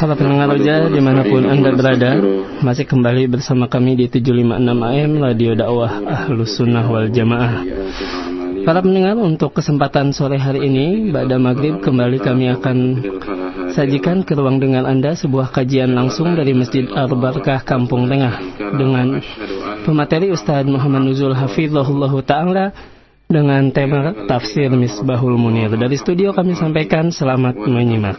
Para pendengar roja di mana pun anda berada Masih kembali bersama kami di 756 AM Radio Dakwah Ahlus Sunnah Wal Jamaah. Para pendengar untuk kesempatan sore hari ini Bada Maghrib kembali kami akan Sajikan ke ruang dengan anda Sebuah kajian langsung dari Masjid Al-Barkah Kampung Tengah Dengan pemateri Ustadz Muhammad Nuzul Hafizahullah Ta'ala dengan tema Tafsir Misbahul Munir. Dari studio kami sampaikan selamat menyimak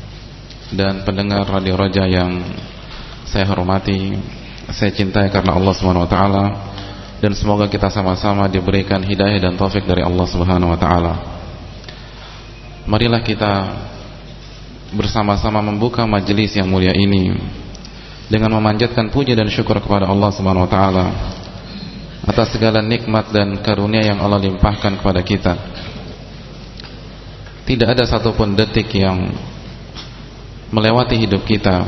dan pendengar Radio Raja yang saya hormati, saya cintai karena Allah Subhanahu wa taala dan semoga kita sama-sama diberikan hidayah dan taufik dari Allah Subhanahu wa taala. Marilah kita bersama-sama membuka majelis yang mulia ini dengan memanjatkan puji dan syukur kepada Allah Subhanahu wa taala atas segala nikmat dan karunia yang Allah limpahkan kepada kita. Tidak ada satupun detik yang melewati hidup kita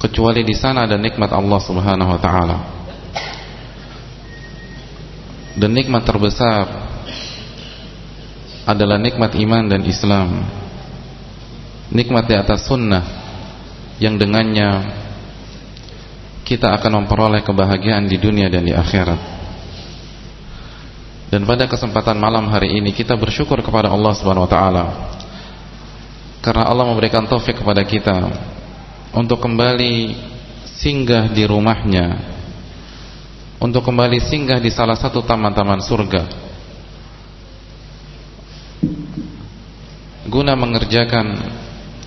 kecuali di sana ada nikmat Allah Subhanahu wa taala. Dan nikmat terbesar adalah nikmat iman dan Islam. Nikmat di atas sunnah yang dengannya kita akan memperoleh kebahagiaan di dunia dan di akhirat. Dan pada kesempatan malam hari ini kita bersyukur kepada Allah Subhanahu wa taala karena Allah memberikan taufik kepada kita untuk kembali singgah di rumahnya untuk kembali singgah di salah satu taman-taman surga. Guna mengerjakan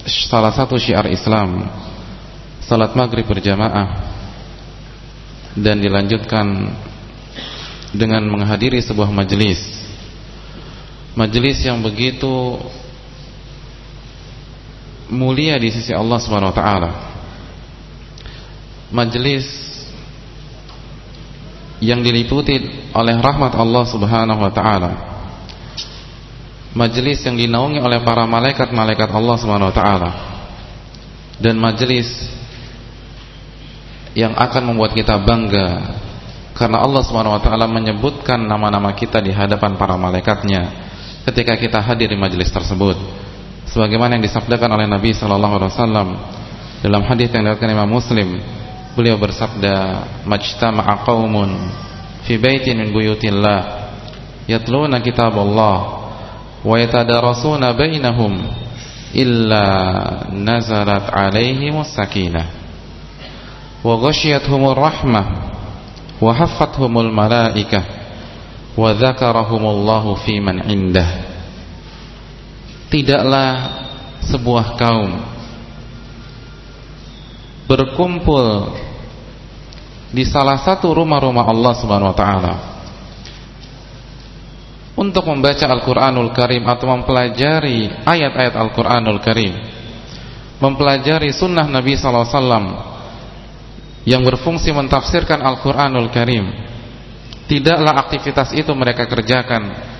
salah satu syiar Islam salat maghrib berjamaah dan dilanjutkan dengan menghadiri sebuah majelis majelis yang begitu mulia di sisi Allah Subhanahu wa taala. Majelis yang diliputi oleh rahmat Allah Subhanahu wa taala. Majelis yang dinaungi oleh para malaikat-malaikat Allah Subhanahu wa taala. Dan majelis yang akan membuat kita bangga karena Allah Subhanahu wa taala menyebutkan nama-nama kita di hadapan para malaikatnya ketika kita hadir di majelis tersebut sebagaimana yang disabdakan oleh Nabi sallallahu alaihi wasallam dalam hadis yang diriwayatkan Imam Muslim. Beliau bersabda majtama'a qaumun fi baitin min buyutillah yatluna kitaballah wa yatadarasuna bainahum illa nazalat alaihimus sakinah wa ghashiyatuhumur rahmah wa haffathumul malaikah wa dzakarahumullahu fi man indah tidaklah sebuah kaum berkumpul di salah satu rumah-rumah Allah Subhanahu wa taala untuk membaca Al-Qur'anul Karim atau mempelajari ayat-ayat Al-Qur'anul Karim mempelajari sunnah Nabi sallallahu alaihi wasallam yang berfungsi mentafsirkan Al-Qur'anul Karim. Tidaklah aktivitas itu mereka kerjakan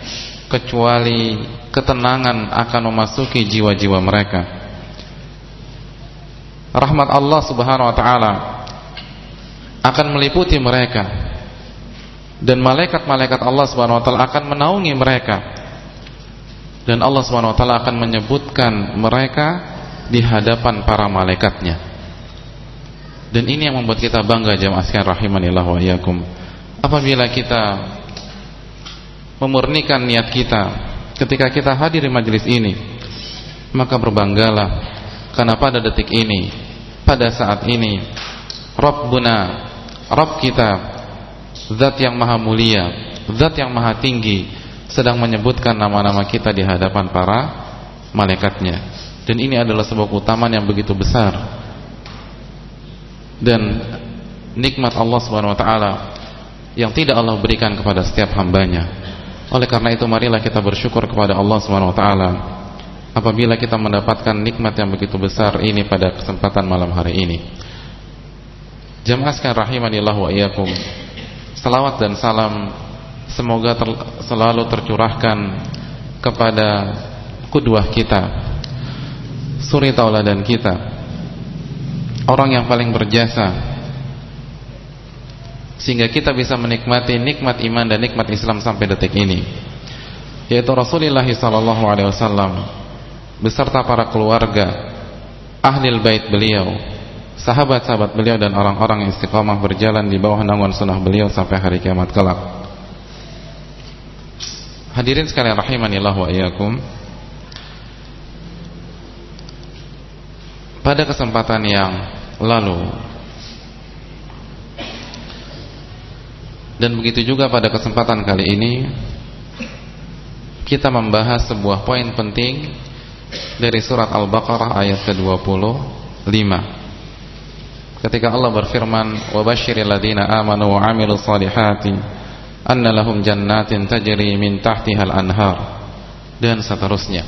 kecuali ketenangan akan memasuki jiwa-jiwa mereka. Rahmat Allah Subhanahu wa taala akan meliputi mereka dan malaikat-malaikat Allah Subhanahu wa taala akan menaungi mereka. Dan Allah Subhanahu wa taala akan menyebutkan mereka di hadapan para malaikatnya. Dan ini yang membuat kita bangga jemaah sekalian rahimanillah wa iyyakum. Apabila kita memurnikan niat kita ketika kita hadir di majelis ini maka berbanggalah Karena pada detik ini, pada saat ini, Rabbuna, Rabb kita, Zat yang maha mulia, Zat yang maha tinggi, sedang menyebutkan nama-nama kita di hadapan para malaikatnya. Dan ini adalah sebuah keutamaan yang begitu besar. Dan nikmat Allah Subhanahu wa taala yang tidak Allah berikan kepada setiap hambanya. Oleh karena itu marilah kita bersyukur kepada Allah Subhanahu wa taala apabila kita mendapatkan nikmat yang begitu besar ini pada kesempatan malam hari ini. Jamaah sekalian rahimanillah wa iyyakum. Salawat dan salam semoga ter, selalu tercurahkan kepada kudwah kita, suri tauladan kita, orang yang paling berjasa sehingga kita bisa menikmati nikmat iman dan nikmat Islam sampai detik ini. Yaitu Rasulullah sallallahu alaihi wasallam beserta para keluarga ahli bait beliau sahabat-sahabat beliau dan orang-orang yang istiqamah berjalan di bawah naungan sunnah beliau sampai hari kiamat kelak. Hadirin sekalian rahimanillah wa iyyakum. Pada kesempatan yang lalu Dan begitu juga pada kesempatan kali ini kita membahas sebuah poin penting dari surat Al-Baqarah ayat ke-25. Ketika Allah berfirman, "Wa basyiril ladzina amanu wa 'amilus solihati anna lahum jannatin tajri anhar." Dan seterusnya.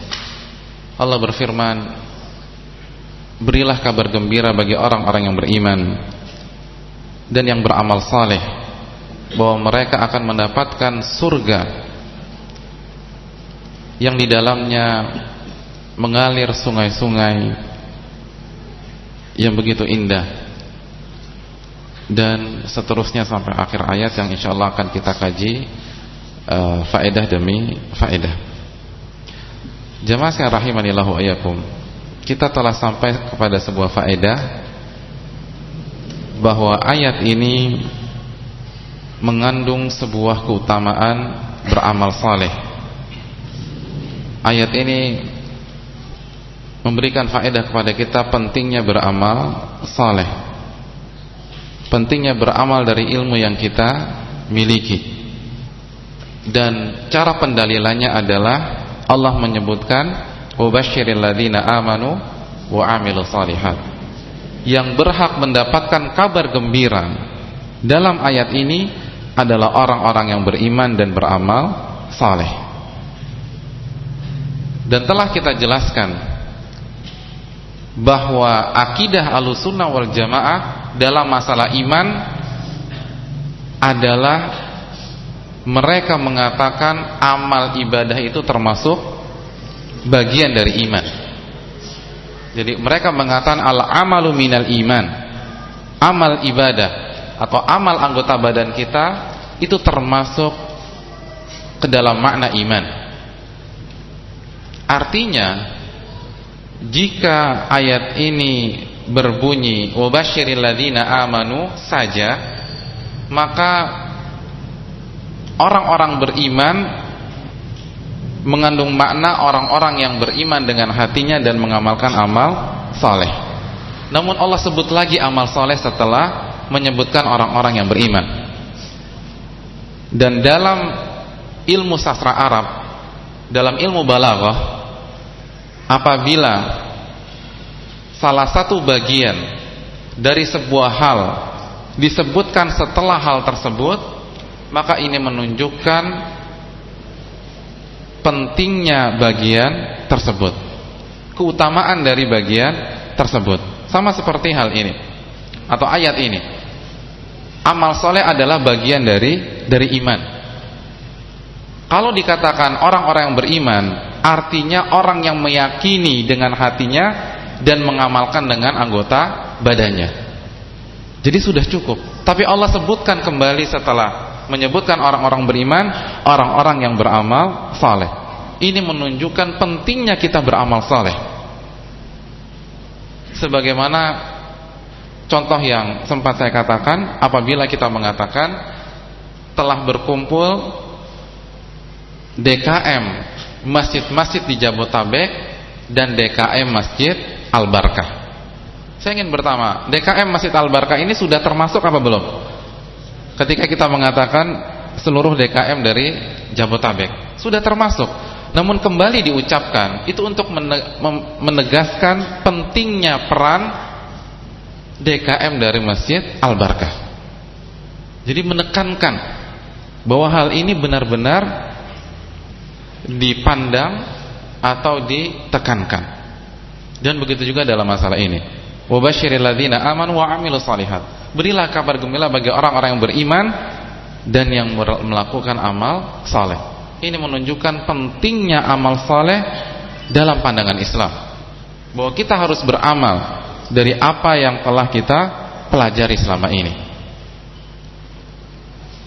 Allah berfirman, "Berilah kabar gembira bagi orang-orang yang beriman dan yang beramal saleh." Bahwa mereka akan mendapatkan surga yang di dalamnya mengalir sungai-sungai yang begitu indah dan seterusnya sampai akhir ayat yang insya Allah akan kita kaji uh, faedah demi faedah. Jemaah sekalian rahimanillahu ayakum. Kita telah sampai kepada sebuah faedah bahwa ayat ini mengandung sebuah keutamaan beramal saleh. Ayat ini memberikan faedah kepada kita pentingnya beramal saleh. Pentingnya beramal dari ilmu yang kita miliki. Dan cara pendalilannya adalah Allah menyebutkan wabasyiril ladzina amanu wa amilus salihat. Yang berhak mendapatkan kabar gembira dalam ayat ini adalah orang-orang yang beriman dan beramal saleh. Dan telah kita jelaskan bahwa akidah alusunnah wal jamaah dalam masalah iman adalah mereka mengatakan amal ibadah itu termasuk bagian dari iman. Jadi mereka mengatakan al amalu minal iman. Amal ibadah atau amal anggota badan kita itu termasuk ke dalam makna iman. Artinya jika ayat ini berbunyi wabasyiril ladzina amanu saja maka orang-orang beriman mengandung makna orang-orang yang beriman dengan hatinya dan mengamalkan amal saleh. Namun Allah sebut lagi amal saleh setelah menyebutkan orang-orang yang beriman. Dan dalam ilmu sastra Arab, dalam ilmu balaghah, apabila salah satu bagian dari sebuah hal disebutkan setelah hal tersebut, maka ini menunjukkan pentingnya bagian tersebut. Keutamaan dari bagian tersebut. Sama seperti hal ini atau ayat ini amal soleh adalah bagian dari dari iman. Kalau dikatakan orang-orang yang beriman, artinya orang yang meyakini dengan hatinya dan mengamalkan dengan anggota badannya. Jadi sudah cukup. Tapi Allah sebutkan kembali setelah menyebutkan orang-orang beriman, orang-orang yang beramal saleh. Ini menunjukkan pentingnya kita beramal saleh. Sebagaimana Contoh yang sempat saya katakan apabila kita mengatakan telah berkumpul DKM masjid-masjid di Jabotabek dan DKM masjid Al-Barkah. Saya ingin bertanya, DKM Masjid Al-Barkah ini sudah termasuk apa belum? Ketika kita mengatakan seluruh DKM dari Jabotabek sudah termasuk. Namun kembali diucapkan itu untuk menegaskan pentingnya peran DKM dari Masjid Al-Barkah. Jadi menekankan bahwa hal ini benar-benar dipandang atau ditekankan. Dan begitu juga dalam masalah ini. Wabashiril ladzina amanu wa amilus salihat. Berilah kabar gembira bagi orang-orang yang beriman dan yang melakukan amal saleh. Ini menunjukkan pentingnya amal saleh dalam pandangan Islam. Bahwa kita harus beramal dari apa yang telah kita pelajari selama ini.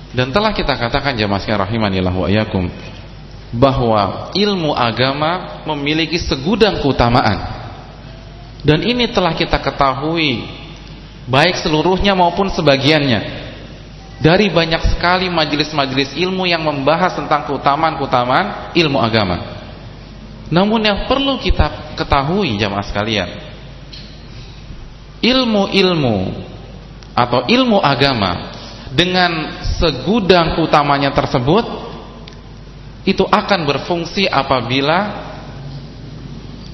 Dan telah kita katakan jemaah sekalian rahimanillah wa iyyakum bahwa ilmu agama memiliki segudang keutamaan. Dan ini telah kita ketahui baik seluruhnya maupun sebagiannya. Dari banyak sekali majelis-majelis ilmu yang membahas tentang keutamaan-keutamaan ilmu agama. Namun yang perlu kita ketahui jamaah sekalian, ilmu-ilmu atau ilmu agama dengan segudang utamanya tersebut itu akan berfungsi apabila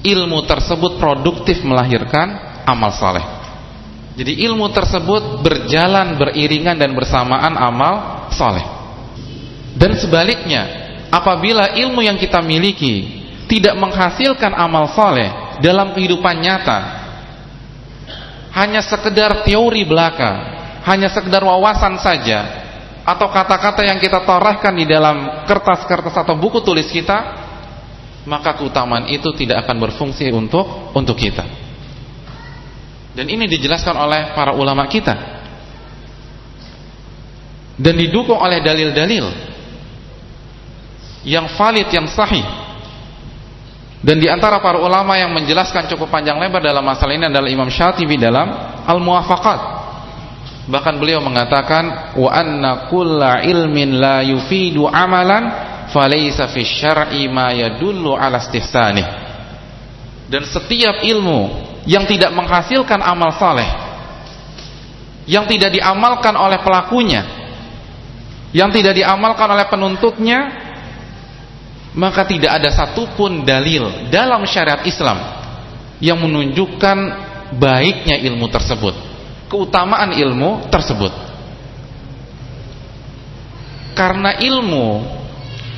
ilmu tersebut produktif melahirkan amal saleh. Jadi ilmu tersebut berjalan beriringan dan bersamaan amal saleh. Dan sebaliknya, apabila ilmu yang kita miliki tidak menghasilkan amal saleh dalam kehidupan nyata, hanya sekedar teori belaka, hanya sekedar wawasan saja, atau kata-kata yang kita torahkan di dalam kertas-kertas atau buku tulis kita, maka keutamaan itu tidak akan berfungsi untuk untuk kita. Dan ini dijelaskan oleh para ulama kita. Dan didukung oleh dalil-dalil yang valid, yang sahih dan di antara para ulama yang menjelaskan cukup panjang lebar dalam masalah ini adalah Imam Syatibi dalam Al-Muwafaqat. Bahkan beliau mengatakan wa anna kulla ilmin la yufidu amalan falaysa fi syar'i ma yadullu ala istihsanih. Dan setiap ilmu yang tidak menghasilkan amal saleh yang tidak diamalkan oleh pelakunya yang tidak diamalkan oleh penuntutnya maka tidak ada satupun dalil dalam syariat Islam yang menunjukkan baiknya ilmu tersebut keutamaan ilmu tersebut. Karena ilmu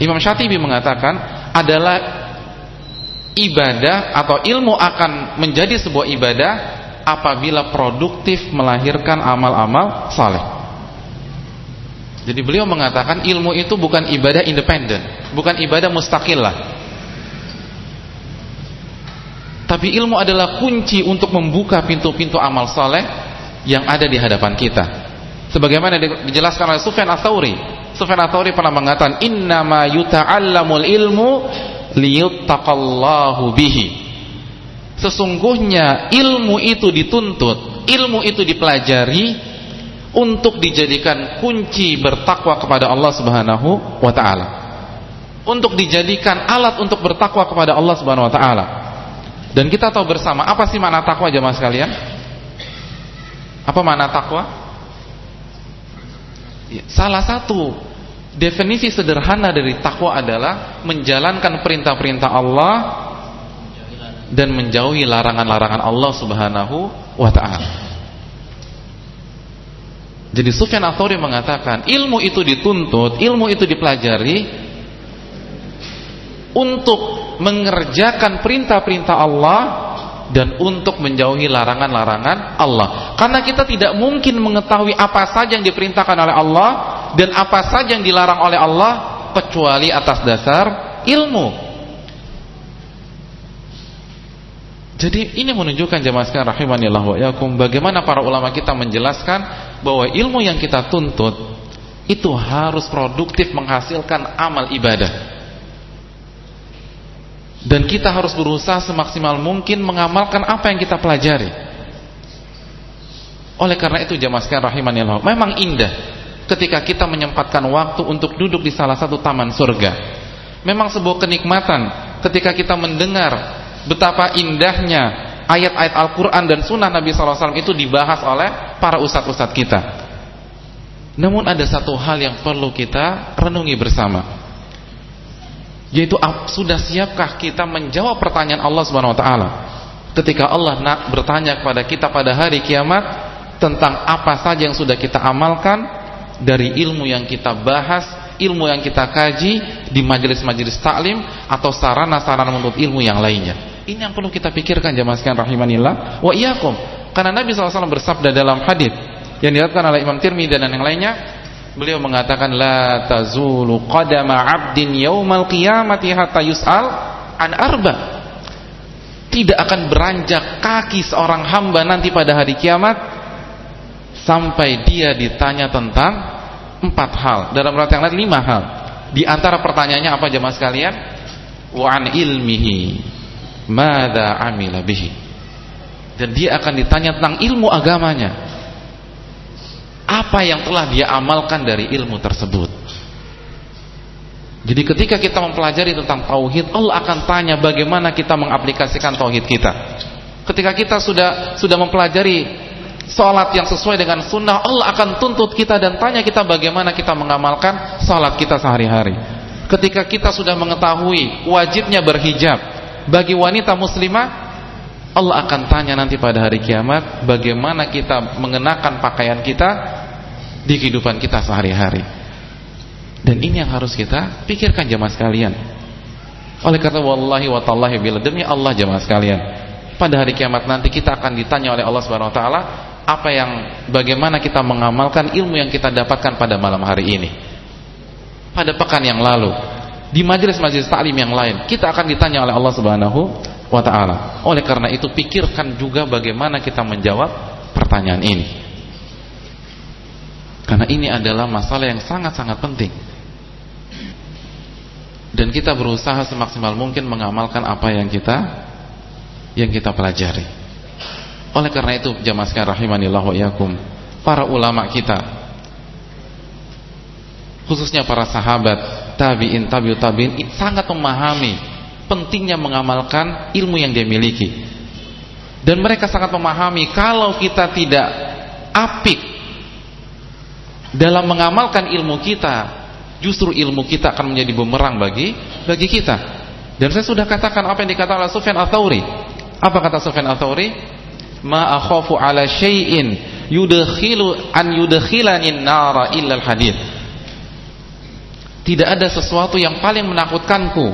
Imam Syatibi mengatakan adalah ibadah atau ilmu akan menjadi sebuah ibadah apabila produktif melahirkan amal-amal saleh jadi beliau mengatakan ilmu itu bukan ibadah independen, bukan ibadah mustaqillah. Tapi ilmu adalah kunci untuk membuka pintu-pintu amal saleh yang ada di hadapan kita. Sebagaimana dijelaskan oleh Sufyan Ats-Tsauri. Sufyan Ats-Tsauri pernah mengatakan innama yuta'allamul ilmu liyuttaqallahu bihi. Sesungguhnya ilmu itu dituntut, ilmu itu dipelajari untuk dijadikan kunci bertakwa kepada Allah Subhanahu wa taala. Untuk dijadikan alat untuk bertakwa kepada Allah Subhanahu wa taala. Dan kita tahu bersama apa sih makna takwa jemaah sekalian? Apa makna takwa? Ya, salah satu definisi sederhana dari takwa adalah menjalankan perintah-perintah Allah dan menjauhi larangan-larangan Allah Subhanahu wa taala. Jadi Sufyan Ats-Tsauri mengatakan, ilmu itu dituntut, ilmu itu dipelajari untuk mengerjakan perintah-perintah Allah dan untuk menjauhi larangan-larangan Allah. Karena kita tidak mungkin mengetahui apa saja yang diperintahkan oleh Allah dan apa saja yang dilarang oleh Allah kecuali atas dasar ilmu. Jadi ini menunjukkan jemaah sekalian rahimanillah wa yakum bagaimana para ulama kita menjelaskan bahwa ilmu yang kita tuntut itu harus produktif menghasilkan amal ibadah. Dan kita harus berusaha semaksimal mungkin mengamalkan apa yang kita pelajari. Oleh karena itu jemaah sekalian rahimanillah, memang indah ketika kita menyempatkan waktu untuk duduk di salah satu taman surga. Memang sebuah kenikmatan ketika kita mendengar betapa indahnya ayat-ayat Al-Quran dan Sunnah Nabi SAW itu dibahas oleh para ustadz-ustadz kita. Namun ada satu hal yang perlu kita renungi bersama. Yaitu sudah siapkah kita menjawab pertanyaan Allah Subhanahu wa taala? Ketika Allah nak bertanya kepada kita pada hari kiamat tentang apa saja yang sudah kita amalkan dari ilmu yang kita bahas, ilmu yang kita kaji di majelis-majelis taklim atau sarana-sarana menuntut ilmu yang lainnya. Ini yang perlu kita pikirkan jemaah sekalian rahimanillah. Wa iyyakum. Karena Nabi SAW bersabda dalam hadis yang diriwayatkan oleh Imam Tirmidzi dan yang lainnya, beliau mengatakan la tazulu qadama 'abdin yaumal qiyamati hatta yus'al an arba. Tidak akan beranjak kaki seorang hamba nanti pada hari kiamat sampai dia ditanya tentang empat hal. Dalam rata yang lain lima hal. Di antara pertanyaannya apa jemaah sekalian? Wa an ilmihi mada amila bihi? Dan dia akan ditanya tentang ilmu agamanya. Apa yang telah dia amalkan dari ilmu tersebut? Jadi ketika kita mempelajari tentang tauhid Allah akan tanya bagaimana kita mengaplikasikan tauhid kita. Ketika kita sudah sudah mempelajari Salat yang sesuai dengan sunnah Allah akan tuntut kita dan tanya kita bagaimana kita mengamalkan salat kita sehari-hari. Ketika kita sudah mengetahui wajibnya berhijab bagi wanita muslimah Allah akan tanya nanti pada hari kiamat bagaimana kita mengenakan pakaian kita di kehidupan kita sehari-hari. Dan ini yang harus kita pikirkan jemaah sekalian. Oleh kata wallahi wa tallahi bila demi Allah jemaah sekalian pada hari kiamat nanti kita akan ditanya oleh Allah Subhanahu wa taala apa yang bagaimana kita mengamalkan ilmu yang kita dapatkan pada malam hari ini. Pada pekan yang lalu di majelis-majelis taklim yang lain kita akan ditanya oleh Allah Subhanahu wa taala. Oleh karena itu pikirkan juga bagaimana kita menjawab pertanyaan ini. Karena ini adalah masalah yang sangat-sangat penting. Dan kita berusaha semaksimal mungkin mengamalkan apa yang kita yang kita pelajari. Oleh karena itu jamaah sekalian rahimanillah wa iyakum, para ulama kita khususnya para sahabat, tabi'in, tabi'ut tabi'in sangat memahami pentingnya mengamalkan ilmu yang dia miliki. Dan mereka sangat memahami kalau kita tidak apik dalam mengamalkan ilmu kita, justru ilmu kita akan menjadi bumerang bagi bagi kita. Dan saya sudah katakan apa yang dikatakan oleh Sufyan Ats-Tsauri. Apa kata Sufyan Ats-Tsauri? ma akhafu ala syai'in yudkhilu an yudkhilani nara illa hadith tidak ada sesuatu yang paling menakutkanku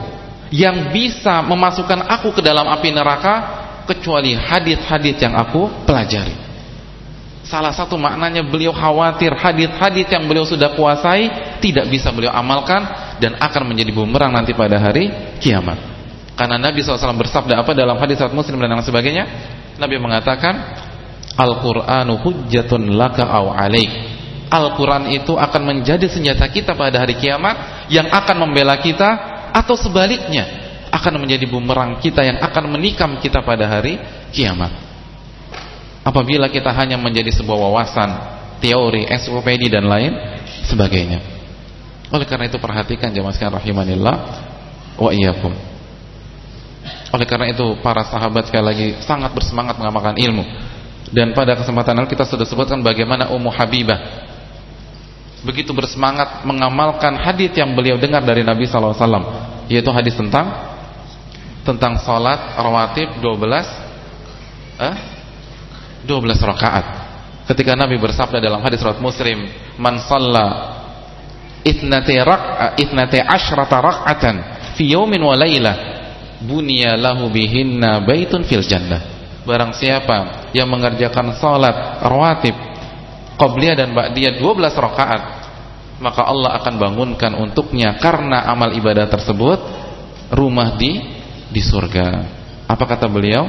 yang bisa memasukkan aku ke dalam api neraka kecuali hadith-hadith yang aku pelajari. Salah satu maknanya beliau khawatir hadith-hadith yang beliau sudah kuasai tidak bisa beliau amalkan dan akan menjadi bumerang nanti pada hari kiamat. Karena Nabi SAW bersabda apa dalam hadis saat muslim dan lain sebagainya? Nabi mengatakan Al-Qur'anu hujjatun laka aw alaik. Al-Qur'an itu akan menjadi senjata kita pada hari kiamat yang akan membela kita atau sebaliknya akan menjadi bumerang kita yang akan menikam kita pada hari kiamat. Apabila kita hanya menjadi sebuah wawasan, teori, ensiklopedia dan lain sebagainya. Oleh karena itu perhatikan jemaah sekalian rahimanillah wa iyyakum. Oleh karena itu para sahabat sekali lagi sangat bersemangat mengamalkan ilmu. Dan pada kesempatan kita sudah sebutkan bagaimana Ummu Habibah begitu bersemangat mengamalkan hadis yang beliau dengar dari Nabi SAW yaitu hadis tentang tentang salat rawatib 12 eh 12 rakaat. Ketika Nabi bersabda dalam hadis riwayat Muslim, "Man shalla itnati raq'a itnati asyrata raq'atan fi yawmin wa lailah bunya lahu bihinna baitun fil jannah barang siapa yang mengerjakan salat rawatib qabliyah dan ba'diyah 12 rakaat maka Allah akan bangunkan untuknya karena amal ibadah tersebut rumah di di surga. Apa kata beliau?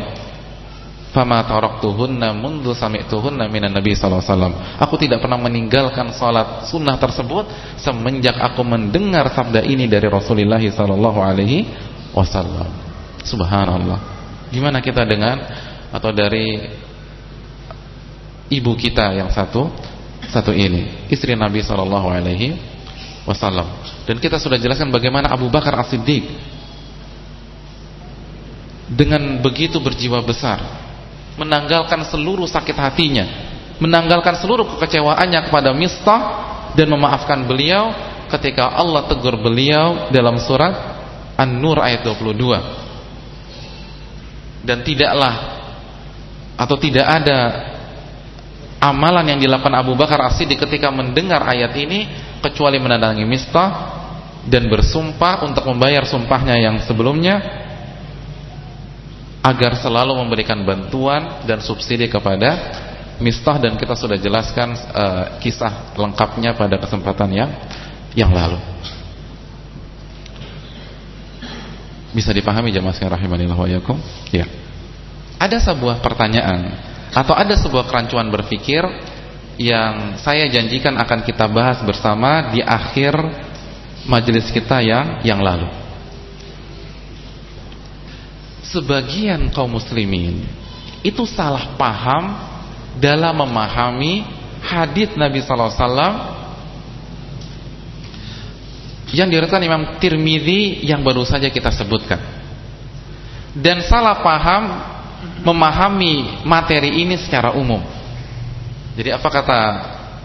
Fama taraktuhunna mundu sami'tuhunna minan nabi sallallahu alaihi wasallam. Aku tidak pernah meninggalkan salat sunnah tersebut semenjak aku mendengar sabda ini dari Rasulullah sallallahu alaihi Subhanallah. Gimana kita dengan atau dari ibu kita yang satu satu ini, istri Nabi Shallallahu Alaihi Wasallam. Dan kita sudah jelaskan bagaimana Abu Bakar As Siddiq dengan begitu berjiwa besar menanggalkan seluruh sakit hatinya, menanggalkan seluruh kekecewaannya kepada Mistah dan memaafkan beliau ketika Allah tegur beliau dalam surat An-Nur ayat 22. Dan tidaklah atau tidak ada amalan yang dilakukan Abu Bakar As-Siddiq ketika mendengar ayat ini kecuali menandangi Mistah dan bersumpah untuk membayar sumpahnya yang sebelumnya agar selalu memberikan bantuan dan subsidi kepada Mistah dan kita sudah jelaskan uh, kisah lengkapnya pada kesempatan yang yang lalu. Bisa dipahami jemaah sekalian rahimanillah wa? Ya. Ada sebuah pertanyaan atau ada sebuah kerancuan berpikir yang saya janjikan akan kita bahas bersama di akhir majelis kita yang yang lalu sebagian kaum muslimin itu salah paham dalam memahami hadis Nabi sallallahu alaihi wasallam yang diriwayatkan Imam Tirmizi yang baru saja kita sebutkan. Dan salah paham memahami materi ini secara umum. Jadi apa kata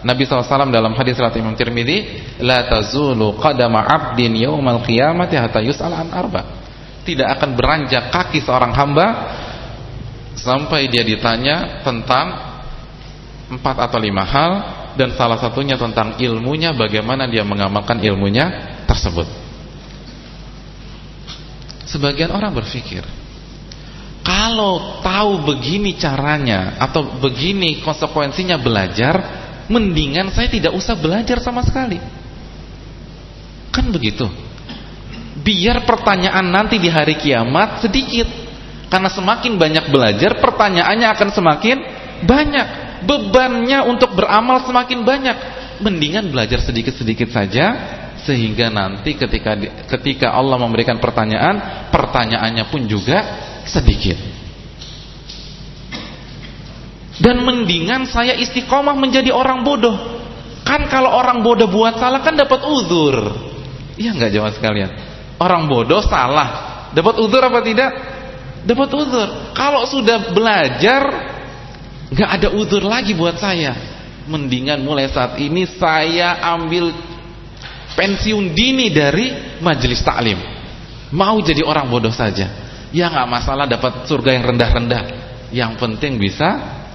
Nabi SAW dalam hadis riwayat Imam Tirmizi, "La tazulu qadama 'abdin yaumal qiyamati hatta yus'al an arba'." tidak akan beranjak kaki seorang hamba sampai dia ditanya tentang empat atau lima hal dan salah satunya tentang ilmunya bagaimana dia mengamalkan ilmunya tersebut sebagian orang berpikir kalau tahu begini caranya atau begini konsekuensinya belajar mendingan saya tidak usah belajar sama sekali. Kan begitu? Biar pertanyaan nanti di hari kiamat sedikit. Karena semakin banyak belajar pertanyaannya akan semakin banyak. Bebannya untuk beramal semakin banyak. Mendingan belajar sedikit-sedikit saja sehingga nanti ketika ketika Allah memberikan pertanyaan pertanyaannya pun juga sedikit dan mendingan saya istiqomah menjadi orang bodoh kan kalau orang bodoh buat salah kan dapat uzur iya nggak jawab sekalian Orang bodoh salah. Dapat uzur apa tidak? Dapat uzur. Kalau sudah belajar nggak ada uzur lagi buat saya. Mendingan mulai saat ini saya ambil pensiun dini dari majelis taklim. Mau jadi orang bodoh saja. Ya nggak masalah dapat surga yang rendah-rendah. Yang penting bisa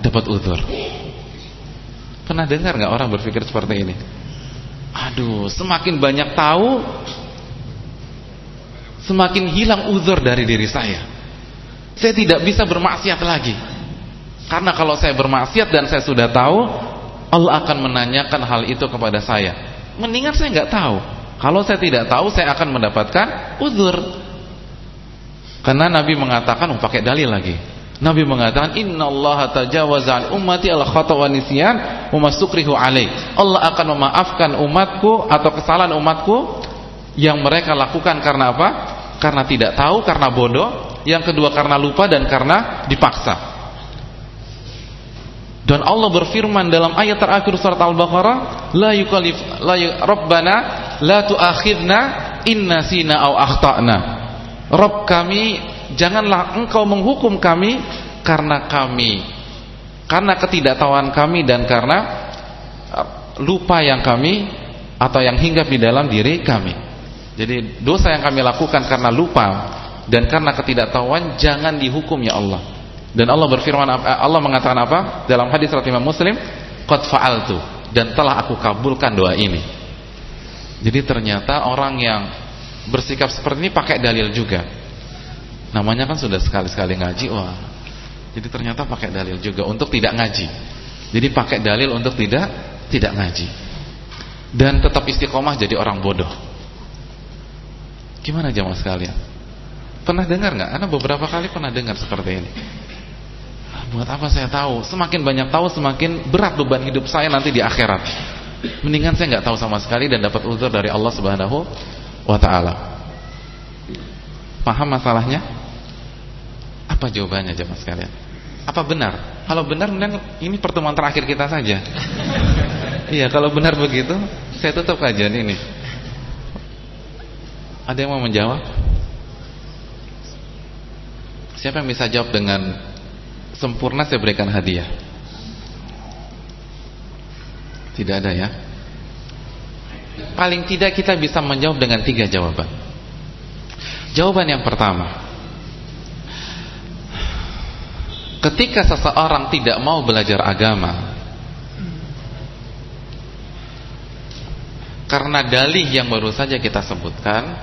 dapat uzur. Pernah dengar nggak orang berpikir seperti ini? Aduh, semakin banyak tahu, semakin hilang uzur dari diri saya. Saya tidak bisa bermaksiat lagi. Karena kalau saya bermaksiat dan saya sudah tahu, Allah akan menanyakan hal itu kepada saya. Mendingan saya nggak tahu. Kalau saya tidak tahu, saya akan mendapatkan uzur. Karena Nabi mengatakan, oh, pakai dalil lagi. Nabi mengatakan, Inna Allah tajawaza an ummati al khata wa nisyan wa alaih. Allah akan memaafkan umatku atau kesalahan umatku yang mereka lakukan karena apa? Karena tidak tahu, karena bodoh. Yang kedua karena lupa dan karena dipaksa. Dan Allah berfirman dalam ayat terakhir surat Al-Baqarah, la yukallif la rabbana la tu'akhidna inna sina au akhtana. Rabb kami, janganlah engkau menghukum kami karena kami karena ketidaktahuan kami dan karena uh, lupa yang kami atau yang hinggap di dalam diri kami. Jadi dosa yang kami lakukan karena lupa dan karena ketidaktahuan jangan dihukum ya Allah. Dan Allah berfirman Allah mengatakan apa? Dalam hadis riwayat Imam Muslim, "Qad fa'altu" dan telah aku kabulkan doa ini. Jadi ternyata orang yang bersikap seperti ini pakai dalil juga. Namanya kan sudah sekali-sekali ngaji, wah. Jadi ternyata pakai dalil juga untuk tidak ngaji. Jadi pakai dalil untuk tidak tidak ngaji. Dan tetap istiqomah jadi orang bodoh. Gimana jamaah sekalian? Pernah dengar nggak? Karena beberapa kali pernah dengar seperti ini. Ah, buat apa saya tahu? Semakin banyak tahu, semakin berat beban hidup saya nanti di akhirat. Mendingan saya nggak tahu sama sekali dan dapat uzur dari Allah Subhanahu wa taala. Paham masalahnya? Apa jawabannya jemaah sekalian? Apa benar? Kalau benar ini pertemuan terakhir kita saja. iya, kalau benar begitu, saya tutup kajian ini. Ada yang mau menjawab? Siapa yang bisa jawab dengan sempurna saya berikan hadiah? Tidak ada ya. Paling tidak kita bisa menjawab dengan tiga jawaban. Jawaban yang pertama, ketika seseorang tidak mau belajar agama karena dalih yang baru saja kita sebutkan,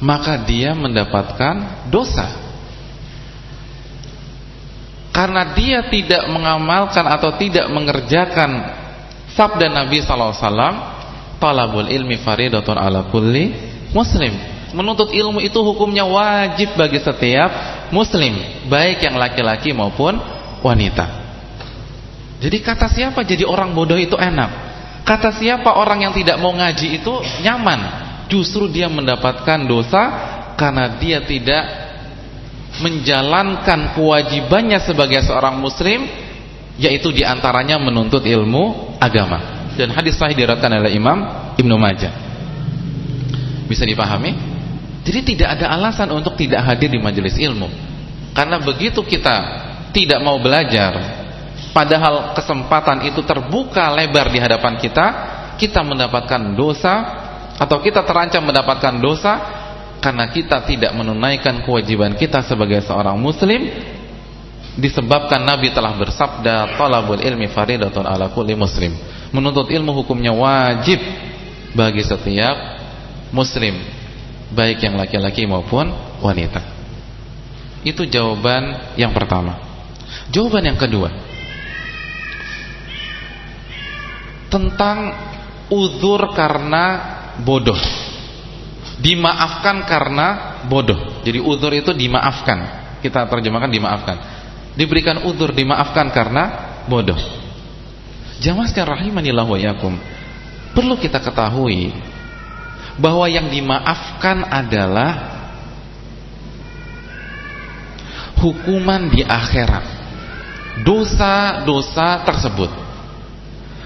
maka dia mendapatkan dosa karena dia tidak mengamalkan atau tidak mengerjakan sabda Nabi sallallahu alaihi wasallam talabul ilmi faridatun ala kulli muslim. Menuntut ilmu itu hukumnya wajib bagi setiap muslim baik yang laki-laki maupun wanita. Jadi kata siapa jadi orang bodoh itu enak? Kata siapa orang yang tidak mau ngaji itu nyaman? Justru dia mendapatkan dosa karena dia tidak menjalankan kewajibannya sebagai seorang muslim yaitu di antaranya menuntut ilmu agama. Dan hadis sahih diriwayatkan oleh Imam Ibnu Majah. Bisa dipahami? Jadi tidak ada alasan untuk tidak hadir di majelis ilmu. Karena begitu kita tidak mau belajar padahal kesempatan itu terbuka lebar di hadapan kita kita mendapatkan dosa atau kita terancam mendapatkan dosa karena kita tidak menunaikan kewajiban kita sebagai seorang muslim disebabkan Nabi telah bersabda talabul ilmi faridatun ala kulli muslim. Menuntut ilmu hukumnya wajib bagi setiap muslim baik yang laki-laki maupun wanita. Itu jawaban yang pertama. Jawaban yang kedua tentang uzur karena bodoh dimaafkan karena bodoh. Jadi uzur itu dimaafkan. Kita terjemahkan dimaafkan. Diberikan uzur dimaafkan karena bodoh. Jamaah sekalian rahimanillah wa yakum. Perlu kita ketahui bahwa yang dimaafkan adalah hukuman di akhirat. Dosa-dosa tersebut.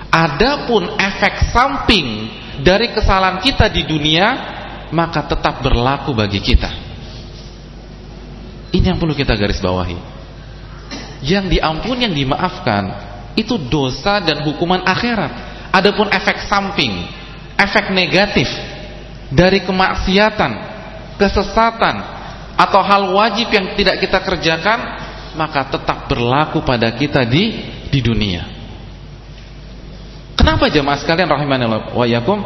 Adapun efek samping dari kesalahan kita di dunia maka tetap berlaku bagi kita. Ini yang perlu kita garis bawahi. Yang diampuni, yang dimaafkan itu dosa dan hukuman akhirat. Adapun efek samping, efek negatif dari kemaksiatan, kesesatan atau hal wajib yang tidak kita kerjakan, maka tetap berlaku pada kita di di dunia. Kenapa jemaah sekalian rahimahullah wa yakum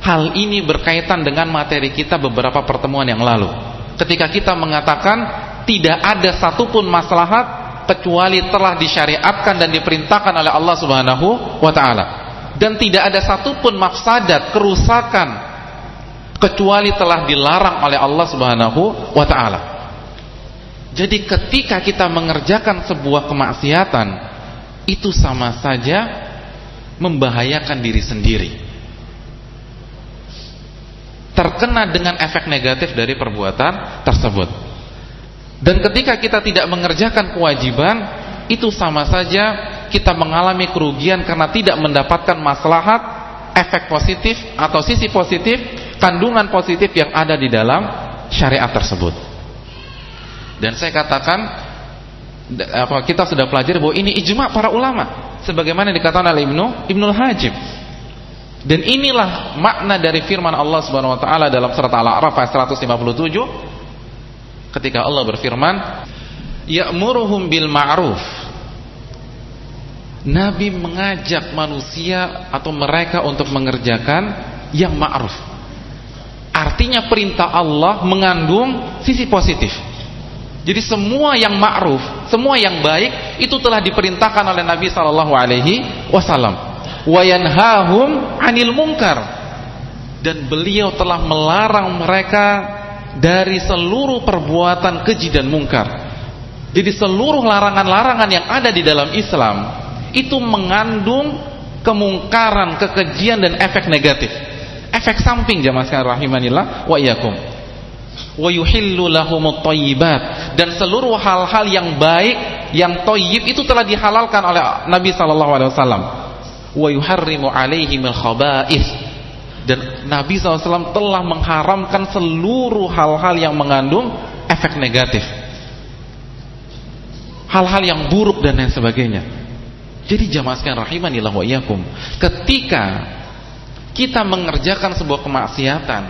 Hal ini berkaitan dengan materi kita beberapa pertemuan yang lalu. Ketika kita mengatakan tidak ada satupun maslahat kecuali telah disyariatkan dan diperintahkan oleh Allah Subhanahu wa taala. Dan tidak ada satupun mafsadat, kerusakan kecuali telah dilarang oleh Allah Subhanahu wa taala. Jadi ketika kita mengerjakan sebuah kemaksiatan itu sama saja membahayakan diri sendiri terkena dengan efek negatif dari perbuatan tersebut. Dan ketika kita tidak mengerjakan kewajiban, itu sama saja kita mengalami kerugian karena tidak mendapatkan maslahat, efek positif atau sisi positif, kandungan positif yang ada di dalam syariat tersebut. Dan saya katakan kita sudah pelajari bahwa ini ijma para ulama sebagaimana dikatakan oleh Ibnu Ibnul Hajib dan inilah makna dari firman Allah Subhanahu wa taala dalam surat Al-A'raf ayat 157 ketika Allah berfirman, "Ya'muruhum bil ma'ruf." Nabi mengajak manusia atau mereka untuk mengerjakan yang ma'ruf. Artinya perintah Allah mengandung sisi positif. Jadi semua yang ma'ruf, semua yang baik itu telah diperintahkan oleh Nabi sallallahu alaihi wasallam wayanhahum anil munkar. Dan beliau telah melarang mereka dari seluruh perbuatan keji dan mungkar jadi seluruh larangan-larangan yang ada di dalam Islam itu mengandung kemungkaran, kekejian dan efek negatif. Efek samping jamaah sekalian rahimanillah wa iyyakum. Wa yuhillu lahumut thayyibat dan seluruh hal-hal yang baik yang thayyib itu telah dihalalkan oleh Nabi sallallahu alaihi wasallam wa yuharrimu alaihimul khaba'ith dan Nabi SAW telah mengharamkan seluruh hal-hal yang mengandung efek negatif. Hal-hal yang buruk dan lain sebagainya. Jadi jamaah sekalian rahimanillah wa iyakum ketika kita mengerjakan sebuah kemaksiatan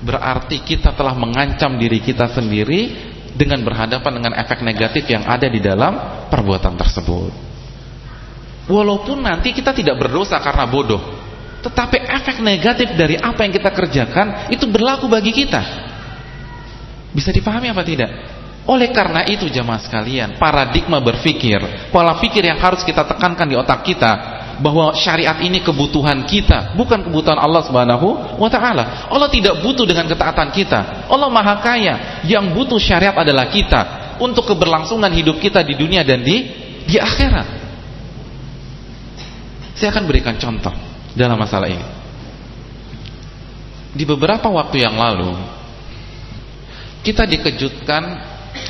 berarti kita telah mengancam diri kita sendiri dengan berhadapan dengan efek negatif yang ada di dalam perbuatan tersebut walaupun nanti kita tidak berdosa karena bodoh tetapi efek negatif dari apa yang kita kerjakan itu berlaku bagi kita. Bisa dipahami apa tidak? Oleh karena itu jamaah sekalian, paradigma berpikir, pola pikir yang harus kita tekankan di otak kita bahwa syariat ini kebutuhan kita, bukan kebutuhan Allah Subhanahu wa taala. Allah tidak butuh dengan ketaatan kita. Allah Maha Kaya. Yang butuh syariat adalah kita untuk keberlangsungan hidup kita di dunia dan di di akhirat. Saya akan berikan contoh dalam masalah ini. Di beberapa waktu yang lalu kita dikejutkan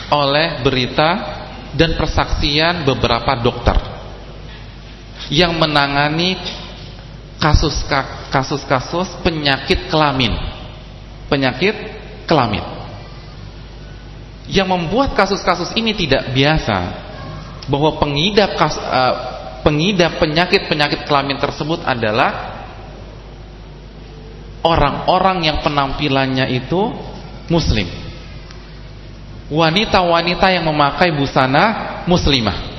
oleh berita dan persaksian beberapa dokter yang menangani kasus-kasus penyakit kelamin. Penyakit kelamin. Yang membuat kasus-kasus ini tidak biasa bahwa pengidap kasus, uh, pengidap penyakit-penyakit kelamin tersebut adalah orang-orang yang penampilannya itu muslim. Wanita-wanita yang memakai busana muslimah.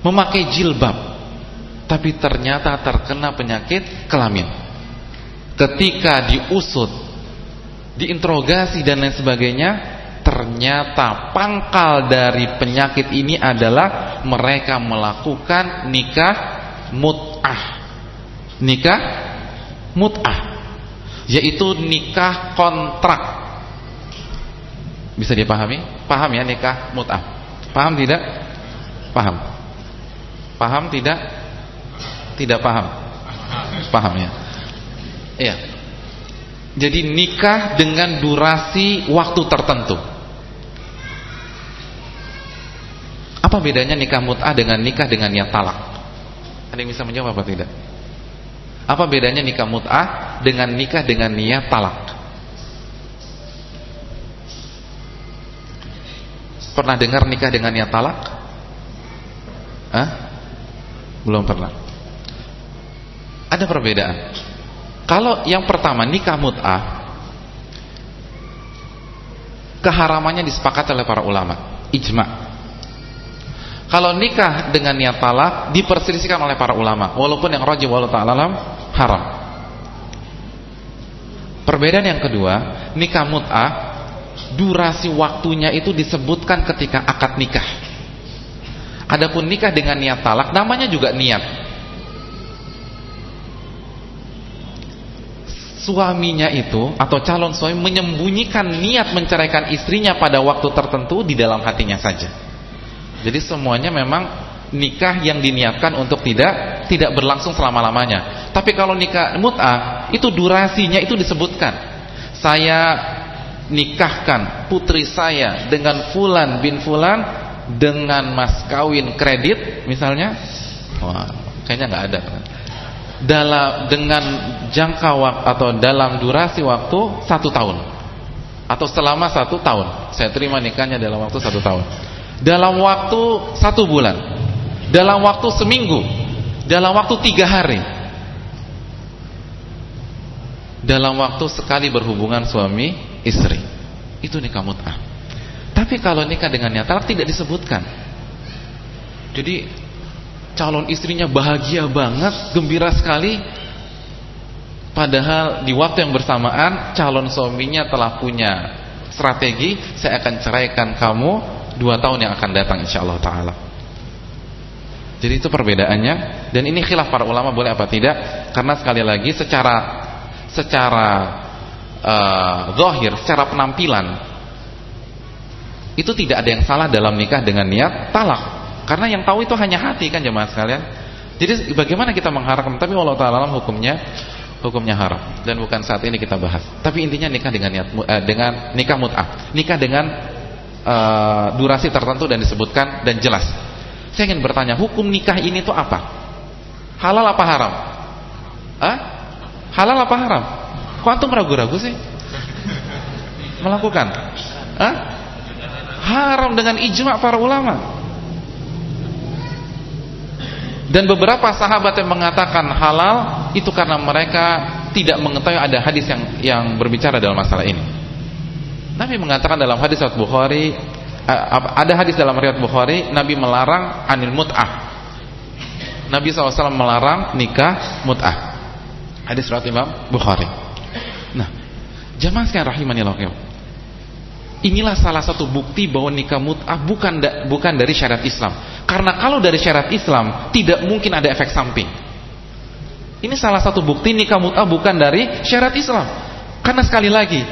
Memakai jilbab. Tapi ternyata terkena penyakit kelamin. Ketika diusut, diinterogasi dan lain sebagainya, ternyata pangkal dari penyakit ini adalah mereka melakukan nikah mut'ah. Nikah mut'ah yaitu nikah kontrak. Bisa dipahami? paham ya nikah mut'ah? Paham tidak? paham. Paham tidak? tidak paham. Paham ya? Iya. Jadi nikah dengan durasi waktu tertentu Apa bedanya nikah mut'ah dengan nikah dengan niat talak? Ada yang bisa menjawab apa tidak? Apa bedanya nikah mut'ah dengan nikah dengan niat talak? Pernah dengar nikah dengan niat talak? Hah? Belum pernah. Ada perbedaan. Kalau yang pertama nikah mut'ah keharamannya disepakati oleh para ulama, ijma' Kalau nikah dengan niat talak diperselisihkan oleh para ulama, walaupun yang rajih wallahu taala haram. Perbedaan yang kedua, nikah mut'ah durasi waktunya itu disebutkan ketika akad nikah. Adapun nikah dengan niat talak namanya juga niat. Suaminya itu atau calon suami menyembunyikan niat menceraikan istrinya pada waktu tertentu di dalam hatinya saja. Jadi semuanya memang nikah yang diniatkan untuk tidak tidak berlangsung selama-lamanya. Tapi kalau nikah mut'ah itu durasinya itu disebutkan. Saya nikahkan putri saya dengan fulan bin fulan dengan mas kawin kredit misalnya. Wah, kayaknya nggak ada. Dalam dengan jangka waktu atau dalam durasi waktu satu tahun atau selama satu tahun. Saya terima nikahnya dalam waktu satu tahun dalam waktu satu bulan. Dalam waktu seminggu. Dalam waktu tiga hari. Dalam waktu sekali berhubungan suami istri. Itu nikah mut'ah. Tapi kalau nikah dengan talak tidak disebutkan. Jadi calon istrinya bahagia banget gembira sekali. Padahal di waktu yang bersamaan calon suaminya telah punya strategi saya akan ceraikan kamu dua tahun yang akan datang insyaallah taala. Jadi itu perbedaannya dan ini khilaf para ulama boleh apa tidak karena sekali lagi secara secara uh, zahir, secara penampilan itu tidak ada yang salah dalam nikah dengan niat talak. Karena yang tahu itu hanya hati kan jemaah sekalian. Jadi bagaimana kita mengharapkan tapi Allah taala hukumnya hukumnya haram dan bukan saat ini kita bahas. Tapi intinya nikah dengan niat uh, dengan nikah mut'ah, nikah dengan uh, durasi tertentu dan disebutkan dan jelas. Saya ingin bertanya, hukum nikah ini itu apa? Halal apa haram? Hah? Halal apa haram? Kok antum ragu-ragu sih? Melakukan? Hah? Haram dengan ijma para ulama. Dan beberapa sahabat yang mengatakan halal itu karena mereka tidak mengetahui ada hadis yang yang berbicara dalam masalah ini. Nabi mengatakan dalam hadis Al Bukhari eh, ada hadis dalam riwayat Bukhari Nabi melarang anil mut'ah. Nabi SAW melarang nikah mut'ah. Hadis riwayat Imam Bukhari. Nah, jamaah sekalian rahimani Allah. Inilah salah satu bukti bahwa nikah mut'ah bukan da, bukan dari syariat Islam. Karena kalau dari syariat Islam tidak mungkin ada efek samping. Ini salah satu bukti nikah mut'ah bukan dari syariat Islam. Karena sekali lagi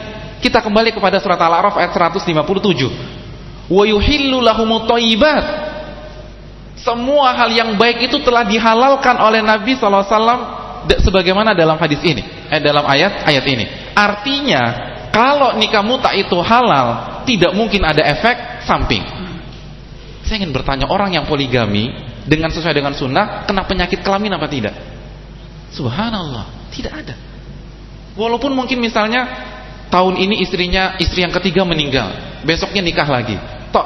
kita kembali kepada surat Al-A'raf ayat 157. Wa yuhillu lahumut Semua hal yang baik itu telah dihalalkan oleh Nabi sallallahu alaihi wasallam sebagaimana dalam hadis ini, eh dalam ayat ayat ini. Artinya, kalau nikah muta itu halal, tidak mungkin ada efek samping. Saya ingin bertanya, orang yang poligami dengan sesuai dengan sunnah, kena penyakit kelamin apa tidak? Subhanallah, tidak ada. Walaupun mungkin misalnya tahun ini istrinya istri yang ketiga meninggal, besoknya nikah lagi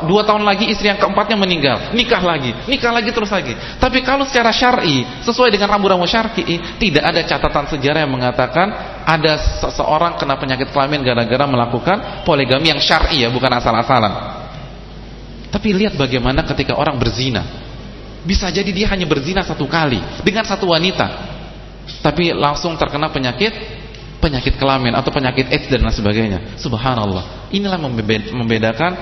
dua tahun lagi istri yang keempatnya meninggal, nikah lagi, nikah lagi terus lagi. Tapi kalau secara syar'i sesuai dengan rambu-rambu syar'i, tidak ada catatan sejarah yang mengatakan ada seseorang kena penyakit kelamin gara-gara melakukan poligami yang syar'i ya, bukan asal-asalan. Tapi lihat bagaimana ketika orang berzina. Bisa jadi dia hanya berzina satu kali dengan satu wanita. Tapi langsung terkena penyakit penyakit kelamin atau penyakit AIDS dan lain sebagainya. Subhanallah. Inilah membedakan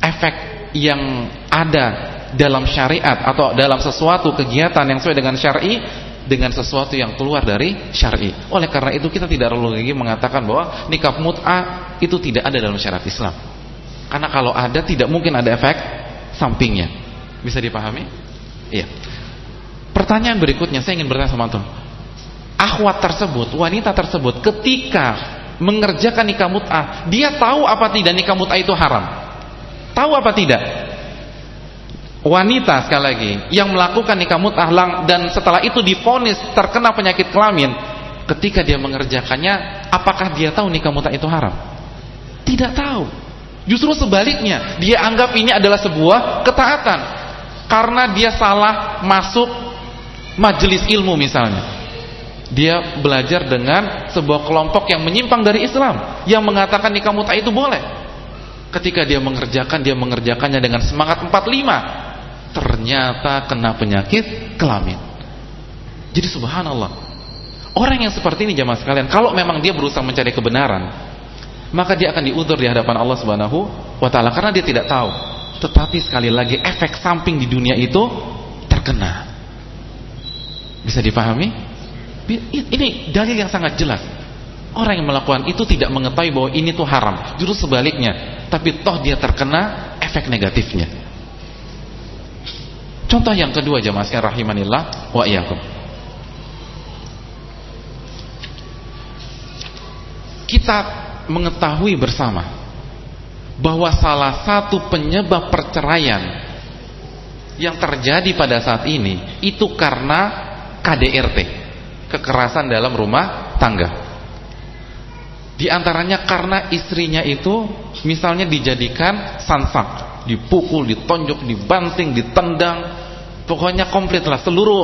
efek yang ada dalam syariat atau dalam sesuatu kegiatan yang sesuai dengan syar'i dengan sesuatu yang keluar dari syar'i. Oleh karena itu kita tidak perlu lagi mengatakan bahwa nikah mut'ah itu tidak ada dalam syariat Islam. Karena kalau ada tidak mungkin ada efek sampingnya. Bisa dipahami? Iya. Pertanyaan berikutnya saya ingin bertanya sama teman. Akhwat tersebut, wanita tersebut ketika mengerjakan nikah mut'ah, dia tahu apa tidak nikah mut'ah itu haram? Tahu apa tidak? Wanita sekali lagi yang melakukan nikah mut'ah dan setelah itu difonis terkena penyakit kelamin, ketika dia mengerjakannya, apakah dia tahu nikah mut'ah itu haram? Tidak tahu. Justru sebaliknya, dia anggap ini adalah sebuah ketaatan. Karena dia salah masuk majelis ilmu misalnya. Dia belajar dengan sebuah kelompok yang menyimpang dari Islam, yang mengatakan nikah mut'ah itu boleh. Ketika dia mengerjakan, dia mengerjakannya dengan semangat 45. Ternyata kena penyakit kelamin. Jadi subhanallah. Orang yang seperti ini jamaah sekalian, kalau memang dia berusaha mencari kebenaran, maka dia akan diutur di hadapan Allah Subhanahu wa taala karena dia tidak tahu. Tetapi sekali lagi efek samping di dunia itu terkena. Bisa dipahami? Ini dalil yang sangat jelas. Orang yang melakukan itu tidak mengetahui bahwa ini tuh haram. Justru sebaliknya. Tapi toh dia terkena efek negatifnya. Contoh yang kedua jemaah sekalian rahimanillah wa iyyakum. Kita mengetahui bersama bahwa salah satu penyebab perceraian yang terjadi pada saat ini itu karena KDRT, kekerasan dalam rumah tangga. Di antaranya karena istrinya itu misalnya dijadikan sansak, dipukul, ditonjok, dibanting, ditendang, pokoknya komplit lah seluruh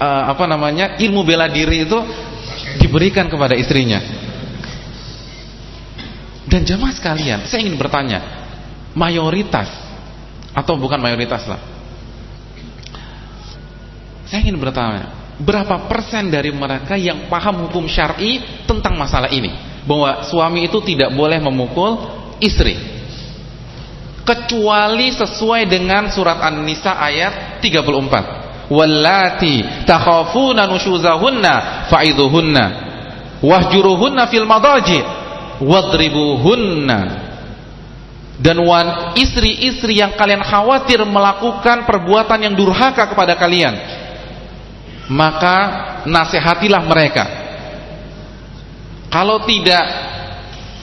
uh, apa namanya ilmu bela diri itu diberikan kepada istrinya. Dan jamaah sekalian, saya ingin bertanya, mayoritas atau bukan mayoritas lah. Saya ingin bertanya, berapa persen dari mereka yang paham hukum syar'i tentang masalah ini? bahwa suami itu tidak boleh memukul istri. Kecuali sesuai dengan surat An-Nisa ayat 34 wallati takhafuna nushuzahunna fa'idhuhunna. Wahjuruhunna fil madaji. Wadribuhunna. Dan istri-istri yang kalian khawatir melakukan perbuatan yang durhaka kepada kalian maka nasihatilah mereka kalau tidak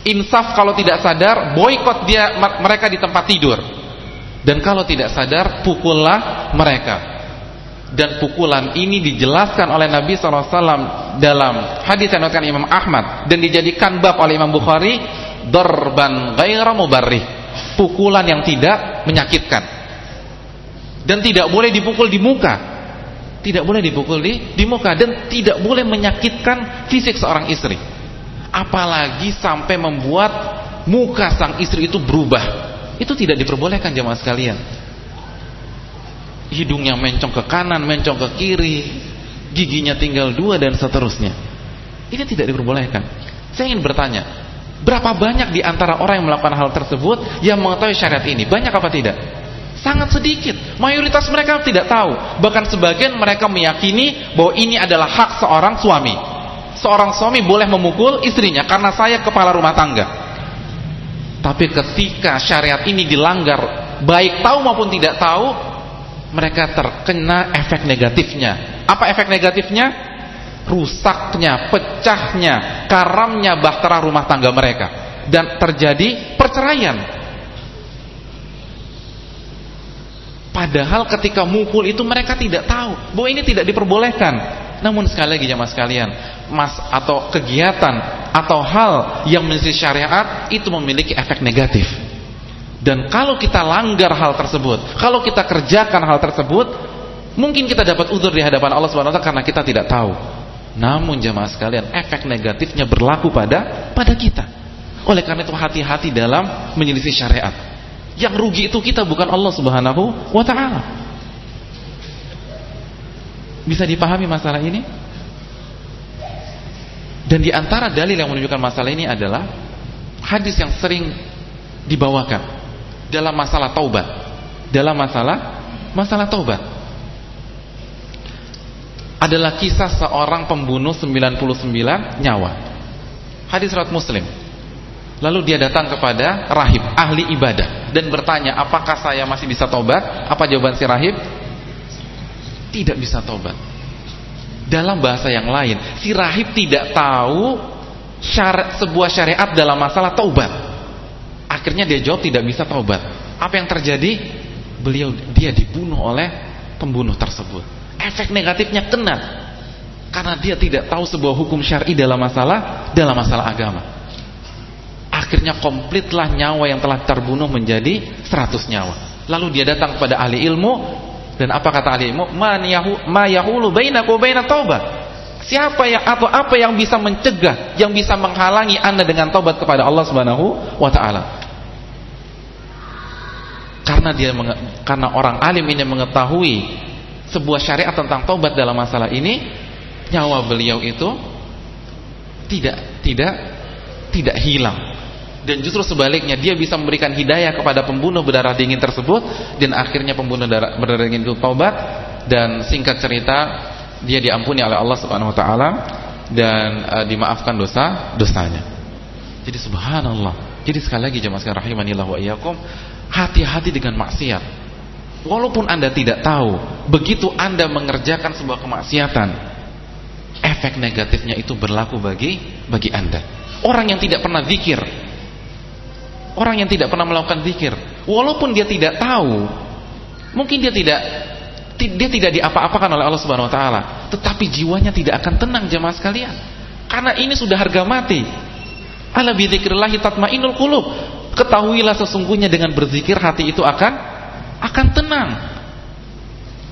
insaf, kalau tidak sadar, boykot dia mereka di tempat tidur. Dan kalau tidak sadar, pukullah mereka. dan pukulan ini dijelaskan oleh Nabi SAW dalam hadis yang dikatakan Imam Ahmad dan dijadikan bab oleh Imam Bukhari dorban gaira mubarrih pukulan yang tidak menyakitkan dan tidak boleh dipukul di muka tidak boleh dipukul di, di muka dan tidak boleh menyakitkan fisik seorang istri apalagi sampai membuat muka sang istri itu berubah itu tidak diperbolehkan jemaah sekalian hidungnya mencong ke kanan, mencong ke kiri, giginya tinggal dua dan seterusnya. Ini tidak diperbolehkan. Saya ingin bertanya, berapa banyak di antara orang yang melakukan hal tersebut yang mengetahui syariat ini? Banyak apa tidak? Sangat sedikit. Mayoritas mereka tidak tahu. Bahkan sebagian mereka meyakini bahwa ini adalah hak seorang suami. Seorang suami boleh memukul istrinya karena saya kepala rumah tangga. Tapi ketika syariat ini dilanggar, baik tahu maupun tidak tahu, mereka terkena efek negatifnya. Apa efek negatifnya? Rusaknya, pecahnya, karamnya bahtera rumah tangga mereka dan terjadi perceraian. Padahal ketika mukul itu mereka tidak tahu bahwa ini tidak diperbolehkan. Namun sekali lagi jemaah sekalian, mas atau kegiatan atau hal yang menjadi syariat itu memiliki efek negatif. Dan kalau kita langgar hal tersebut, kalau kita kerjakan hal tersebut, mungkin kita dapat udur di hadapan Allah Subhanahu wa taala karena kita tidak tahu. Namun jemaah sekalian, efek negatifnya berlaku pada pada kita. Oleh karena itu hati-hati dalam menyelisih syariat. Yang rugi itu kita bukan Allah Subhanahu wa taala. Bisa dipahami masalah ini? Dan di antara dalil yang menunjukkan masalah ini adalah hadis yang sering dibawakan dalam masalah taubat. Dalam masalah masalah taubat. Adalah kisah seorang pembunuh 99 nyawa. Hadis riwayat Muslim. Lalu dia datang kepada rahib, ahli ibadah dan bertanya, "Apakah saya masih bisa taubat?" Apa jawaban si rahib? Tidak bisa taubat. Dalam bahasa yang lain, si rahib tidak tahu syar sebuah syariat dalam masalah taubat. Akhirnya dia jawab tidak bisa taubat. Apa yang terjadi? Beliau dia dibunuh oleh pembunuh tersebut. Efek negatifnya kena karena dia tidak tahu sebuah hukum syar'i dalam masalah dalam masalah agama. Akhirnya komplitlah nyawa yang telah terbunuh menjadi 100 nyawa. Lalu dia datang kepada ahli ilmu dan apa kata ahli ilmu? Man yahu ma yahulu bainaku baina taubat. Siapa yang atau apa yang bisa mencegah, yang bisa menghalangi Anda dengan taubat kepada Allah Subhanahu wa taala? karena dia karena orang alim ini mengetahui sebuah syariat tentang taubat dalam masalah ini nyawa beliau itu tidak tidak tidak hilang dan justru sebaliknya dia bisa memberikan hidayah kepada pembunuh berdarah dingin tersebut dan akhirnya pembunuh berdarah dingin itu taubat dan singkat cerita dia diampuni oleh Allah Subhanahu wa taala dan uh, dimaafkan dosa dosanya. Jadi subhanallah. Jadi sekali lagi jemaah sekalian rahimanillah wa iyyakum hati-hati dengan maksiat. Walaupun Anda tidak tahu, begitu Anda mengerjakan sebuah kemaksiatan, efek negatifnya itu berlaku bagi bagi Anda. Orang yang tidak pernah zikir, orang yang tidak pernah melakukan zikir, walaupun dia tidak tahu, mungkin dia tidak dia tidak diapa-apakan oleh Allah Subhanahu wa taala, tetapi jiwanya tidak akan tenang jemaah sekalian. Karena ini sudah harga mati. Ala bi dzikrillah tatmainnul qulub. Ketahuilah sesungguhnya dengan berzikir hati itu akan akan tenang.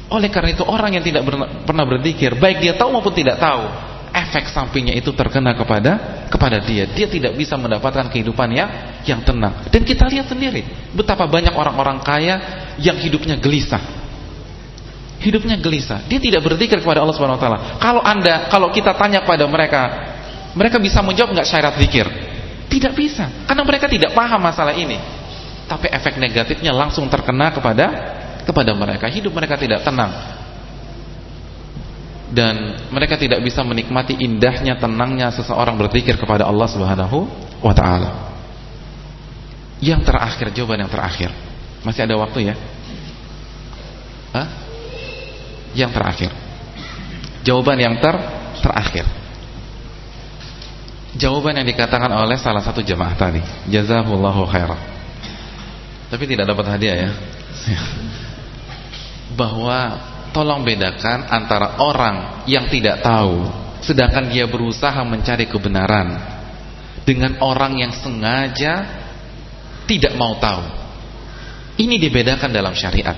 Oleh karena itu orang yang tidak pernah berzikir, baik dia tahu maupun tidak tahu, efek sampingnya itu terkena kepada kepada dia. Dia tidak bisa mendapatkan kehidupan yang yang tenang. Dan kita lihat sendiri betapa banyak orang-orang kaya yang hidupnya gelisah. Hidupnya gelisah. Dia tidak berzikir kepada Allah Subhanahu wa taala. Kalau Anda, kalau kita tanya kepada mereka, mereka bisa menjawab nggak syarat zikir? Tidak bisa, karena mereka tidak paham masalah ini. Tapi efek negatifnya langsung terkena kepada kepada mereka. Hidup mereka tidak tenang. Dan mereka tidak bisa menikmati indahnya, tenangnya seseorang berzikir kepada Allah Subhanahu wa taala. Yang terakhir, jawaban yang terakhir. Masih ada waktu ya? Hah? Yang terakhir. Jawaban yang ter terakhir jawaban yang dikatakan oleh salah satu jemaah tadi. Jazakumullahu khairan. Tapi tidak dapat hadiah ya. Bahwa tolong bedakan antara orang yang tidak tahu sedangkan dia berusaha mencari kebenaran dengan orang yang sengaja tidak mau tahu. Ini dibedakan dalam syariat.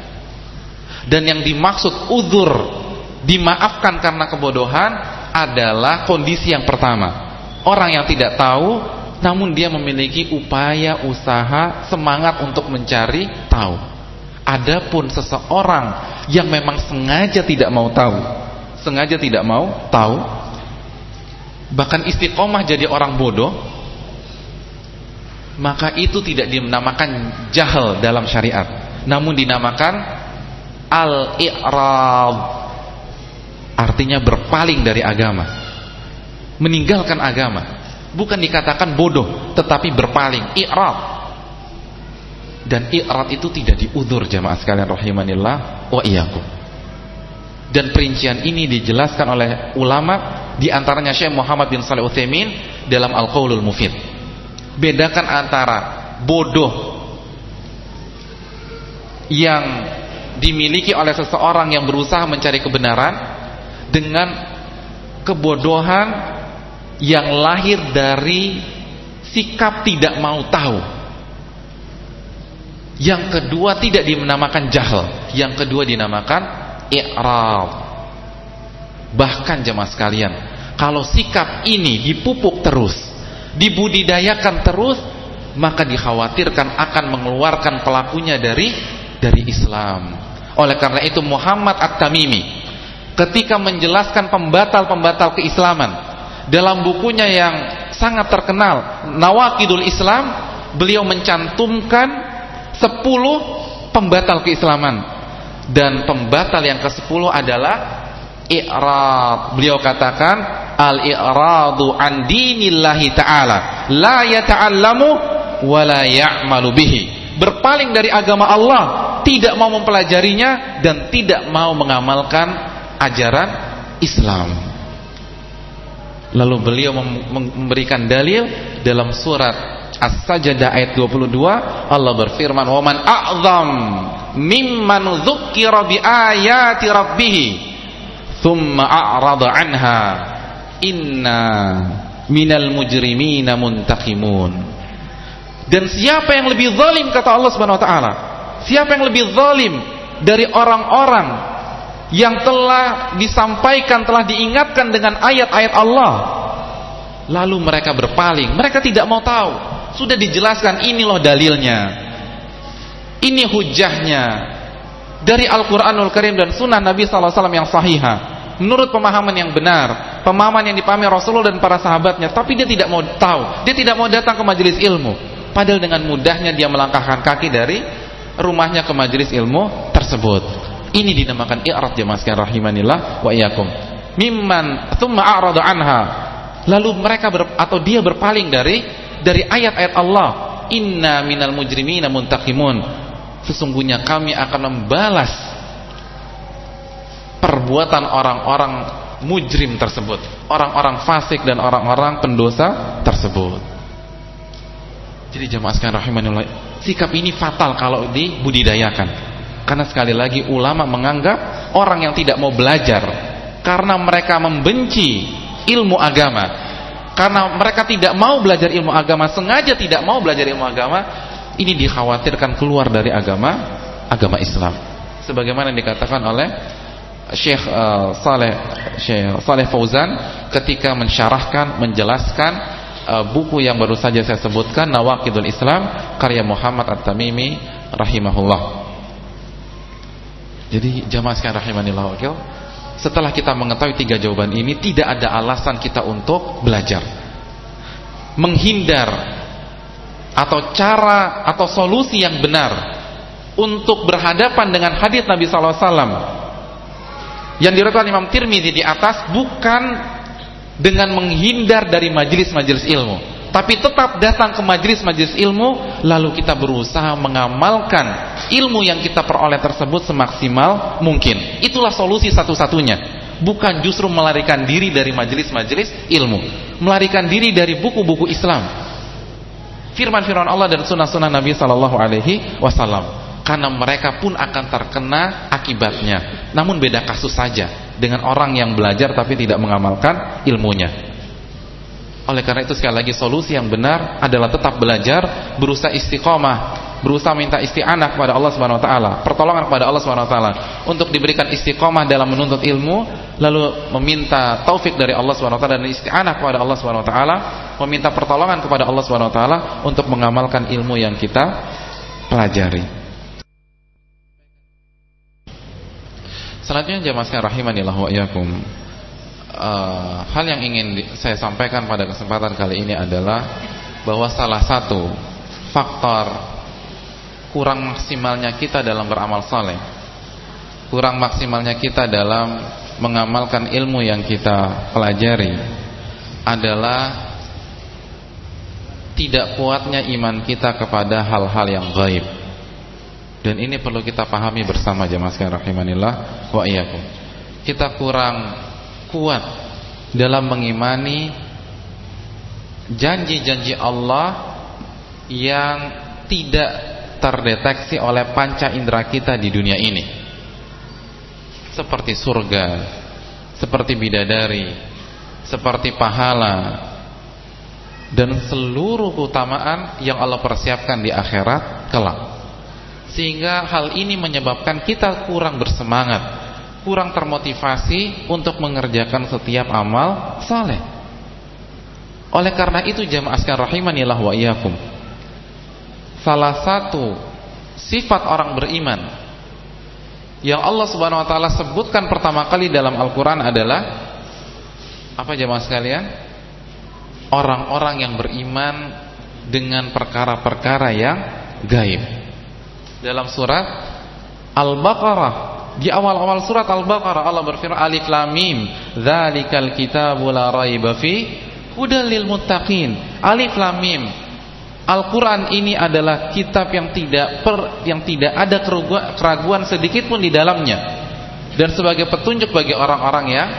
Dan yang dimaksud uzur dimaafkan karena kebodohan adalah kondisi yang pertama. Orang yang tidak tahu namun dia memiliki upaya usaha semangat untuk mencari tahu. Adapun seseorang yang memang sengaja tidak mau tahu, sengaja tidak mau tahu, bahkan istiqomah jadi orang bodoh, maka itu tidak dinamakan jahil dalam syariat, namun dinamakan al-i'rad. Artinya berpaling dari agama. Meninggalkan agama bukan dikatakan bodoh tetapi berpaling i'rad dan i'rad itu tidak diudur jamaah sekalian rahimanillah wa iyyakum dan perincian ini dijelaskan oleh ulama di antaranya Syekh Muhammad bin Shalih Utsaimin dalam Al-Qaulul Mufid bedakan antara bodoh yang dimiliki oleh seseorang yang berusaha mencari kebenaran dengan kebodohan yang lahir dari sikap tidak mau tahu. Yang kedua tidak dinamakan jahil, yang kedua dinamakan i'rad. Bahkan jemaah sekalian, kalau sikap ini dipupuk terus, dibudidayakan terus, maka dikhawatirkan akan mengeluarkan pelakunya dari dari Islam. Oleh karena itu Muhammad At-Tamimi ketika menjelaskan pembatal-pembatal keislaman dalam bukunya yang sangat terkenal Nawakidul Islam beliau mencantumkan 10 pembatal keislaman. Dan pembatal yang ke-10 adalah i'rad. Beliau katakan al-i'radu an dinillahi ta'ala. La yata'allamu wa la ya'malu bihi. Berpaling dari agama Allah tidak mau mempelajarinya dan tidak mau mengamalkan ajaran Islam. Lalu beliau memberikan dalil dalam surat As-Sajdah ayat 22 Allah berfirman "Wa man a'zam mimman dzukkira bi ayati rabbih thumma a'rada anha inna minal mujrimina muntaqimun." Dan siapa yang lebih zalim kata Allah Subhanahu wa taala? Siapa yang lebih zalim dari orang-orang yang telah disampaikan, telah diingatkan dengan ayat-ayat Allah. Lalu mereka berpaling, mereka tidak mau tahu. Sudah dijelaskan ini loh dalilnya. Ini hujahnya dari Al-Qur'anul Karim dan sunnah Nabi sallallahu alaihi wasallam yang sahihah. Menurut pemahaman yang benar, pemahaman yang dipahami Rasulullah dan para sahabatnya, tapi dia tidak mau tahu, dia tidak mau datang ke majelis ilmu. Padahal dengan mudahnya dia melangkahkan kaki dari rumahnya ke majelis ilmu tersebut. Ini dinamakan i'rad jemaah sekalian rahimanillah wa iyyakum. Mimman thumma a'rada anha. Lalu mereka ber, atau dia berpaling dari dari ayat-ayat Allah. Inna minal mujrimina muntaqimun. Sesungguhnya kami akan membalas perbuatan orang-orang mujrim tersebut, orang-orang fasik dan orang-orang pendosa tersebut. Jadi jemaah sekalian rahimanillah, sikap ini fatal kalau dibudidayakan. Karena sekali lagi ulama menganggap orang yang tidak mau belajar karena mereka membenci ilmu agama, karena mereka tidak mau belajar ilmu agama, sengaja tidak mau belajar ilmu agama, ini dikhawatirkan keluar dari agama agama Islam. Sebagaimana dikatakan oleh Syekh uh, Saleh Syekh Saleh Fauzan ketika mensyarahkan, menjelaskan uh, buku yang baru saja saya sebutkan Nawaqidul Islam karya Muhammad At-Tamimi rahimahullah. Jadi jamaah sekalian rahimanillah wakil, setelah kita mengetahui tiga jawaban ini tidak ada alasan kita untuk belajar. Menghindar atau cara atau solusi yang benar untuk berhadapan dengan hadis Nabi wasallam yang diriwayatkan Imam Tirmizi di atas bukan dengan menghindar dari majelis-majelis ilmu tapi tetap datang ke majelis-majelis ilmu lalu kita berusaha mengamalkan ilmu yang kita peroleh tersebut semaksimal mungkin. Itulah solusi satu-satunya. Bukan justru melarikan diri dari majelis-majelis ilmu. Melarikan diri dari buku-buku Islam. Firman-firman Allah dan sunnah-sunnah Nabi Sallallahu Alaihi Wasallam. Karena mereka pun akan terkena akibatnya. Namun beda kasus saja dengan orang yang belajar tapi tidak mengamalkan ilmunya. Oleh karena itu sekali lagi solusi yang benar adalah tetap belajar, berusaha istiqomah, berusaha minta isti'anah kepada Allah Subhanahu wa taala, pertolongan kepada Allah Subhanahu wa taala untuk diberikan istiqomah dalam menuntut ilmu, lalu meminta taufik dari Allah Subhanahu wa taala dan isti'anah kepada Allah Subhanahu wa taala, meminta pertolongan kepada Allah Subhanahu wa taala untuk mengamalkan ilmu yang kita pelajari. Selanjutnya jemaah sekalian rahimanillah wa iyyakum. Uh, hal yang ingin saya sampaikan pada kesempatan kali ini adalah bahwa salah satu faktor kurang maksimalnya kita dalam beramal saleh, kurang maksimalnya kita dalam mengamalkan ilmu yang kita pelajari adalah tidak kuatnya iman kita kepada hal-hal yang gaib. Dan ini perlu kita pahami bersama jemaah sekalian rahimanillah wa iyyakum. Kita kurang kuat dalam mengimani janji-janji Allah yang tidak terdeteksi oleh panca indera kita di dunia ini. Seperti surga, seperti bidadari, seperti pahala dan seluruh keutamaan yang Allah persiapkan di akhirat kelak. Sehingga hal ini menyebabkan kita kurang bersemangat Kurang termotivasi untuk mengerjakan setiap amal saleh. Oleh karena itu jamaah sekalian rahimanillah wa iyyakum. Salah satu sifat orang beriman yang Allah Subhanahu wa taala sebutkan pertama kali dalam Al-Qur'an adalah apa jamaah sekalian? Orang-orang yang beriman dengan perkara-perkara yang gaib dalam surat Al-Baqarah di awal-awal surat Al-Baqarah Allah berfirman Alif Lam Mim dzalikal kitabu la raiba fi hudal lil muttaqin. Alif Lam Mim Al-Qur'an ini adalah kitab yang tidak per, yang tidak ada keraguan, sedikit pun di dalamnya. Dan sebagai petunjuk bagi orang-orang yang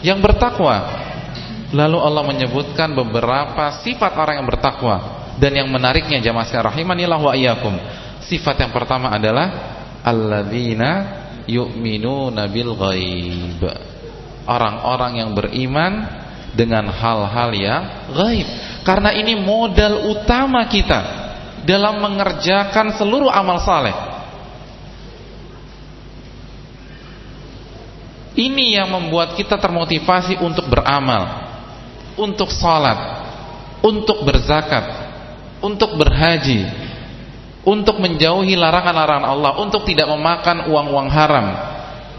yang bertakwa. Lalu Allah menyebutkan beberapa sifat orang yang bertakwa. Dan yang menariknya jamaah sekalian rahimanillah wa iyyakum Sifat yang pertama adalah alladzina yu'minuna bil ghaib. Orang-orang yang beriman dengan hal-hal yang gaib. Karena ini modal utama kita dalam mengerjakan seluruh amal saleh. Ini yang membuat kita termotivasi untuk beramal, untuk salat, untuk berzakat, untuk berhaji, untuk menjauhi larangan-larangan Allah, untuk tidak memakan uang-uang haram,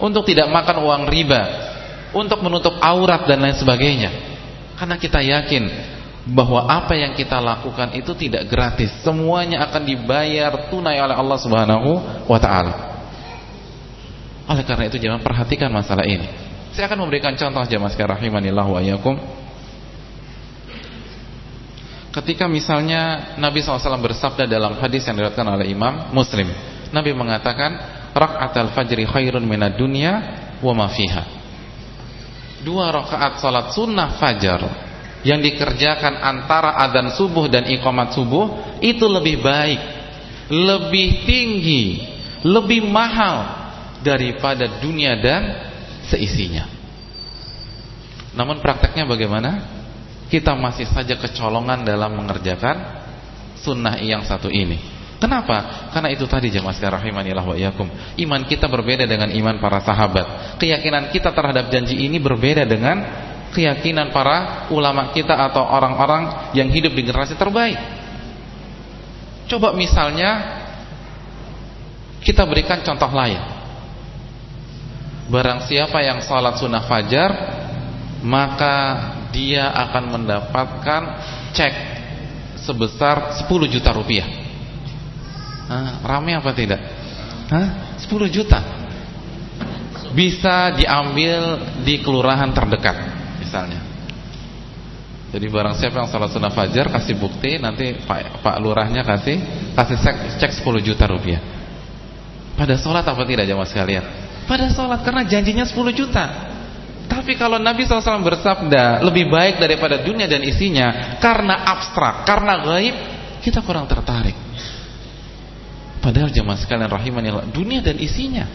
untuk tidak makan uang riba, untuk menutup aurat dan lain sebagainya. Karena kita yakin bahwa apa yang kita lakukan itu tidak gratis, semuanya akan dibayar tunai oleh Allah Subhanahu wa taala. Oleh karena itu jangan perhatikan masalah ini. Saya akan memberikan contoh jemaah sekalian rahimanillah wa iyyakum Ketika misalnya Nabi SAW bersabda dalam hadis yang diriwayatkan oleh Imam Muslim, Nabi mengatakan, "Raka'atul fajri khairun minad dunya wa ma fiha." Dua rakaat salat sunnah fajar yang dikerjakan antara adzan subuh dan iqamat subuh itu lebih baik, lebih tinggi, lebih mahal daripada dunia dan seisinya. Namun prakteknya bagaimana? Kita masih saja kecolongan dalam mengerjakan sunnah yang satu ini. Kenapa? Karena itu tadi jemaah rahimanillah wa iyyakum. Iman kita berbeda dengan iman para sahabat. Keyakinan kita terhadap janji ini berbeda dengan keyakinan para ulama kita atau orang-orang yang hidup di generasi terbaik. Coba misalnya kita berikan contoh lain. Barang siapa yang salat sunnah fajar maka dia akan mendapatkan cek sebesar 10 juta rupiah. Nah, rame apa tidak? Hah? 10 juta. Bisa diambil di kelurahan terdekat misalnya. Jadi barang siapa yang salat sunnah fajar kasih bukti nanti Pak Pak lurahnya kasih kasih cek, cek 10 juta rupiah. Pada sholat apa tidak jamaah sekalian? Pada sholat karena janjinya 10 juta. Tapi kalau Nabi SAW bersabda lebih baik daripada dunia dan isinya karena abstrak, karena gaib, kita kurang tertarik. Padahal jamaah sekalian rahimani Allah, dunia dan isinya.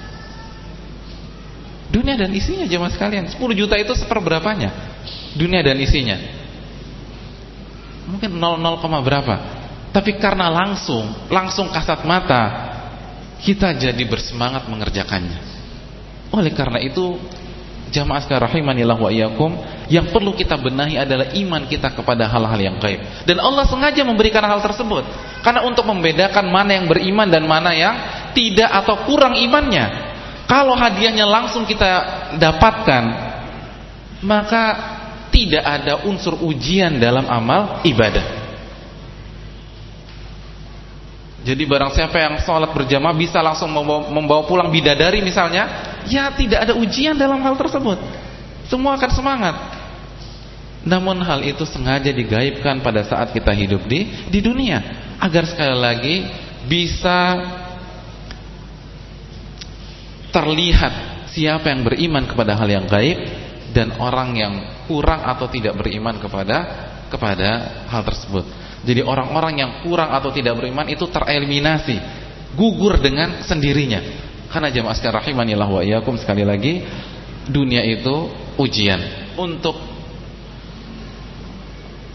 Dunia dan isinya jamaah sekalian. 10 juta itu seperberapanya? Dunia dan isinya. Mungkin 0, 0, berapa. Tapi karena langsung, langsung kasat mata, kita jadi bersemangat mengerjakannya. Oleh karena itu, jamaah sekalian rahimanillah wa iyyakum, yang perlu kita benahi adalah iman kita kepada hal-hal yang gaib. Dan Allah sengaja memberikan hal tersebut karena untuk membedakan mana yang beriman dan mana yang tidak atau kurang imannya. Kalau hadiahnya langsung kita dapatkan, maka tidak ada unsur ujian dalam amal ibadah. Jadi barang siapa yang sholat berjamaah bisa langsung membawa, membawa pulang bidadari misalnya, ya tidak ada ujian dalam hal tersebut. Semua akan semangat. Namun hal itu sengaja digaibkan pada saat kita hidup di di dunia agar sekali lagi bisa terlihat siapa yang beriman kepada hal yang gaib dan orang yang kurang atau tidak beriman kepada kepada hal tersebut. Jadi orang-orang yang kurang atau tidak beriman itu tereliminasi, gugur dengan sendirinya. Karena jemaah sekalian rahimanillah wa iyyakum sekali lagi dunia itu ujian untuk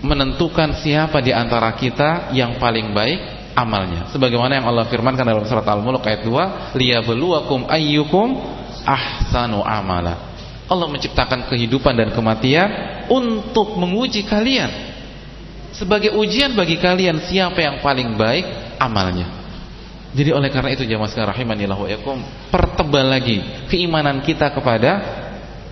menentukan siapa di antara kita yang paling baik amalnya. Sebagaimana yang Allah firmankan dalam surat Al-Mulk ayat 2, liyabluwakum ayyukum ahsanu amala. Allah menciptakan kehidupan dan kematian untuk menguji kalian. Sebagai ujian bagi kalian siapa yang paling baik amalnya. Jadi oleh karena itu jamaah sekalian rahimanillah wa yakum, pertebal lagi keimanan kita kepada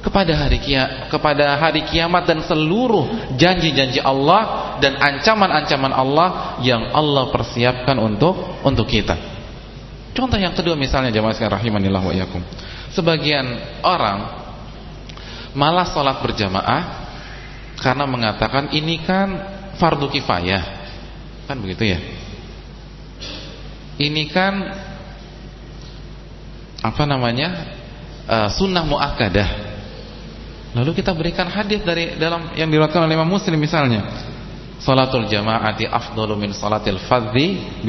kepada hari kia, kepada hari kiamat dan seluruh janji-janji Allah dan ancaman-ancaman Allah yang Allah persiapkan untuk untuk kita. Contoh yang kedua misalnya jemaah sekalian rahimanillah wa iyyakum. Sebagian orang malah salat berjamaah karena mengatakan ini kan fardu kifayah. Kan begitu ya? Ini kan apa namanya? Uh, sunnah muakkadah Lalu kita berikan hadis dari dalam yang diriwayatkan oleh Imam Muslim misalnya. Salatul jamaati afdalu min salatil fadhi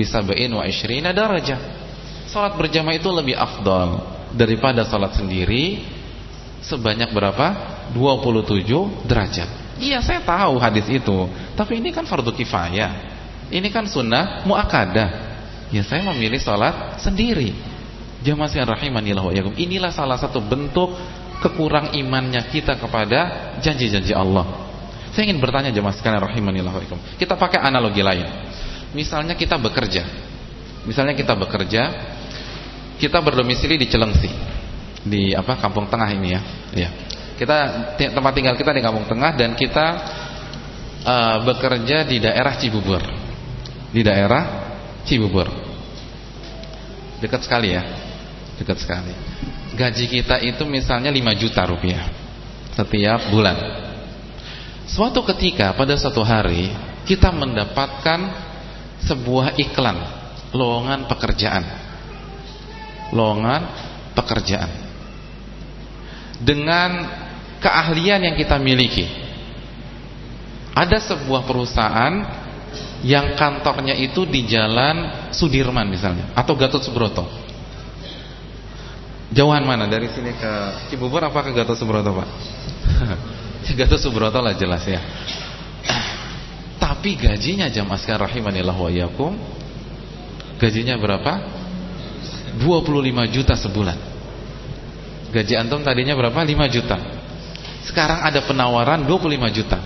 wa ishrina darajah. Salat berjamaah itu lebih afdal daripada salat sendiri sebanyak berapa? 27 derajat. Iya, saya tahu hadis itu, tapi ini kan fardu kifayah. Ini kan sunnah muakkadah. Ya saya memilih salat sendiri. Jamaah sekalian rahimanillah wa Inilah salah satu bentuk kekurang imannya kita kepada janji-janji Allah. Saya ingin bertanya jemaah sekalian rahimanillah Kita pakai analogi lain. Misalnya kita bekerja. Misalnya kita bekerja, kita berdomisili di Celengsi. Di apa? Kampung Tengah ini ya. Ya. Kita tempat tinggal kita di Kampung Tengah dan kita uh, bekerja di daerah Cibubur. Di daerah Cibubur. Dekat sekali ya. Dekat sekali gaji kita itu misalnya 5 juta rupiah setiap bulan. Suatu ketika pada suatu hari kita mendapatkan sebuah iklan lowongan pekerjaan. Lowongan pekerjaan. Dengan keahlian yang kita miliki. Ada sebuah perusahaan yang kantornya itu di Jalan Sudirman misalnya atau Gatot Subroto Jauhan mana dari sini ke Cibubur apa ke Gatot Subroto Pak? Gatot Subroto lah jelas ya. Tapi gajinya jamaah sekalian rahimanillah wa iyyakum gajinya berapa? 25 juta sebulan. Gaji antum tadinya berapa? 5 juta. Sekarang ada penawaran 25 juta.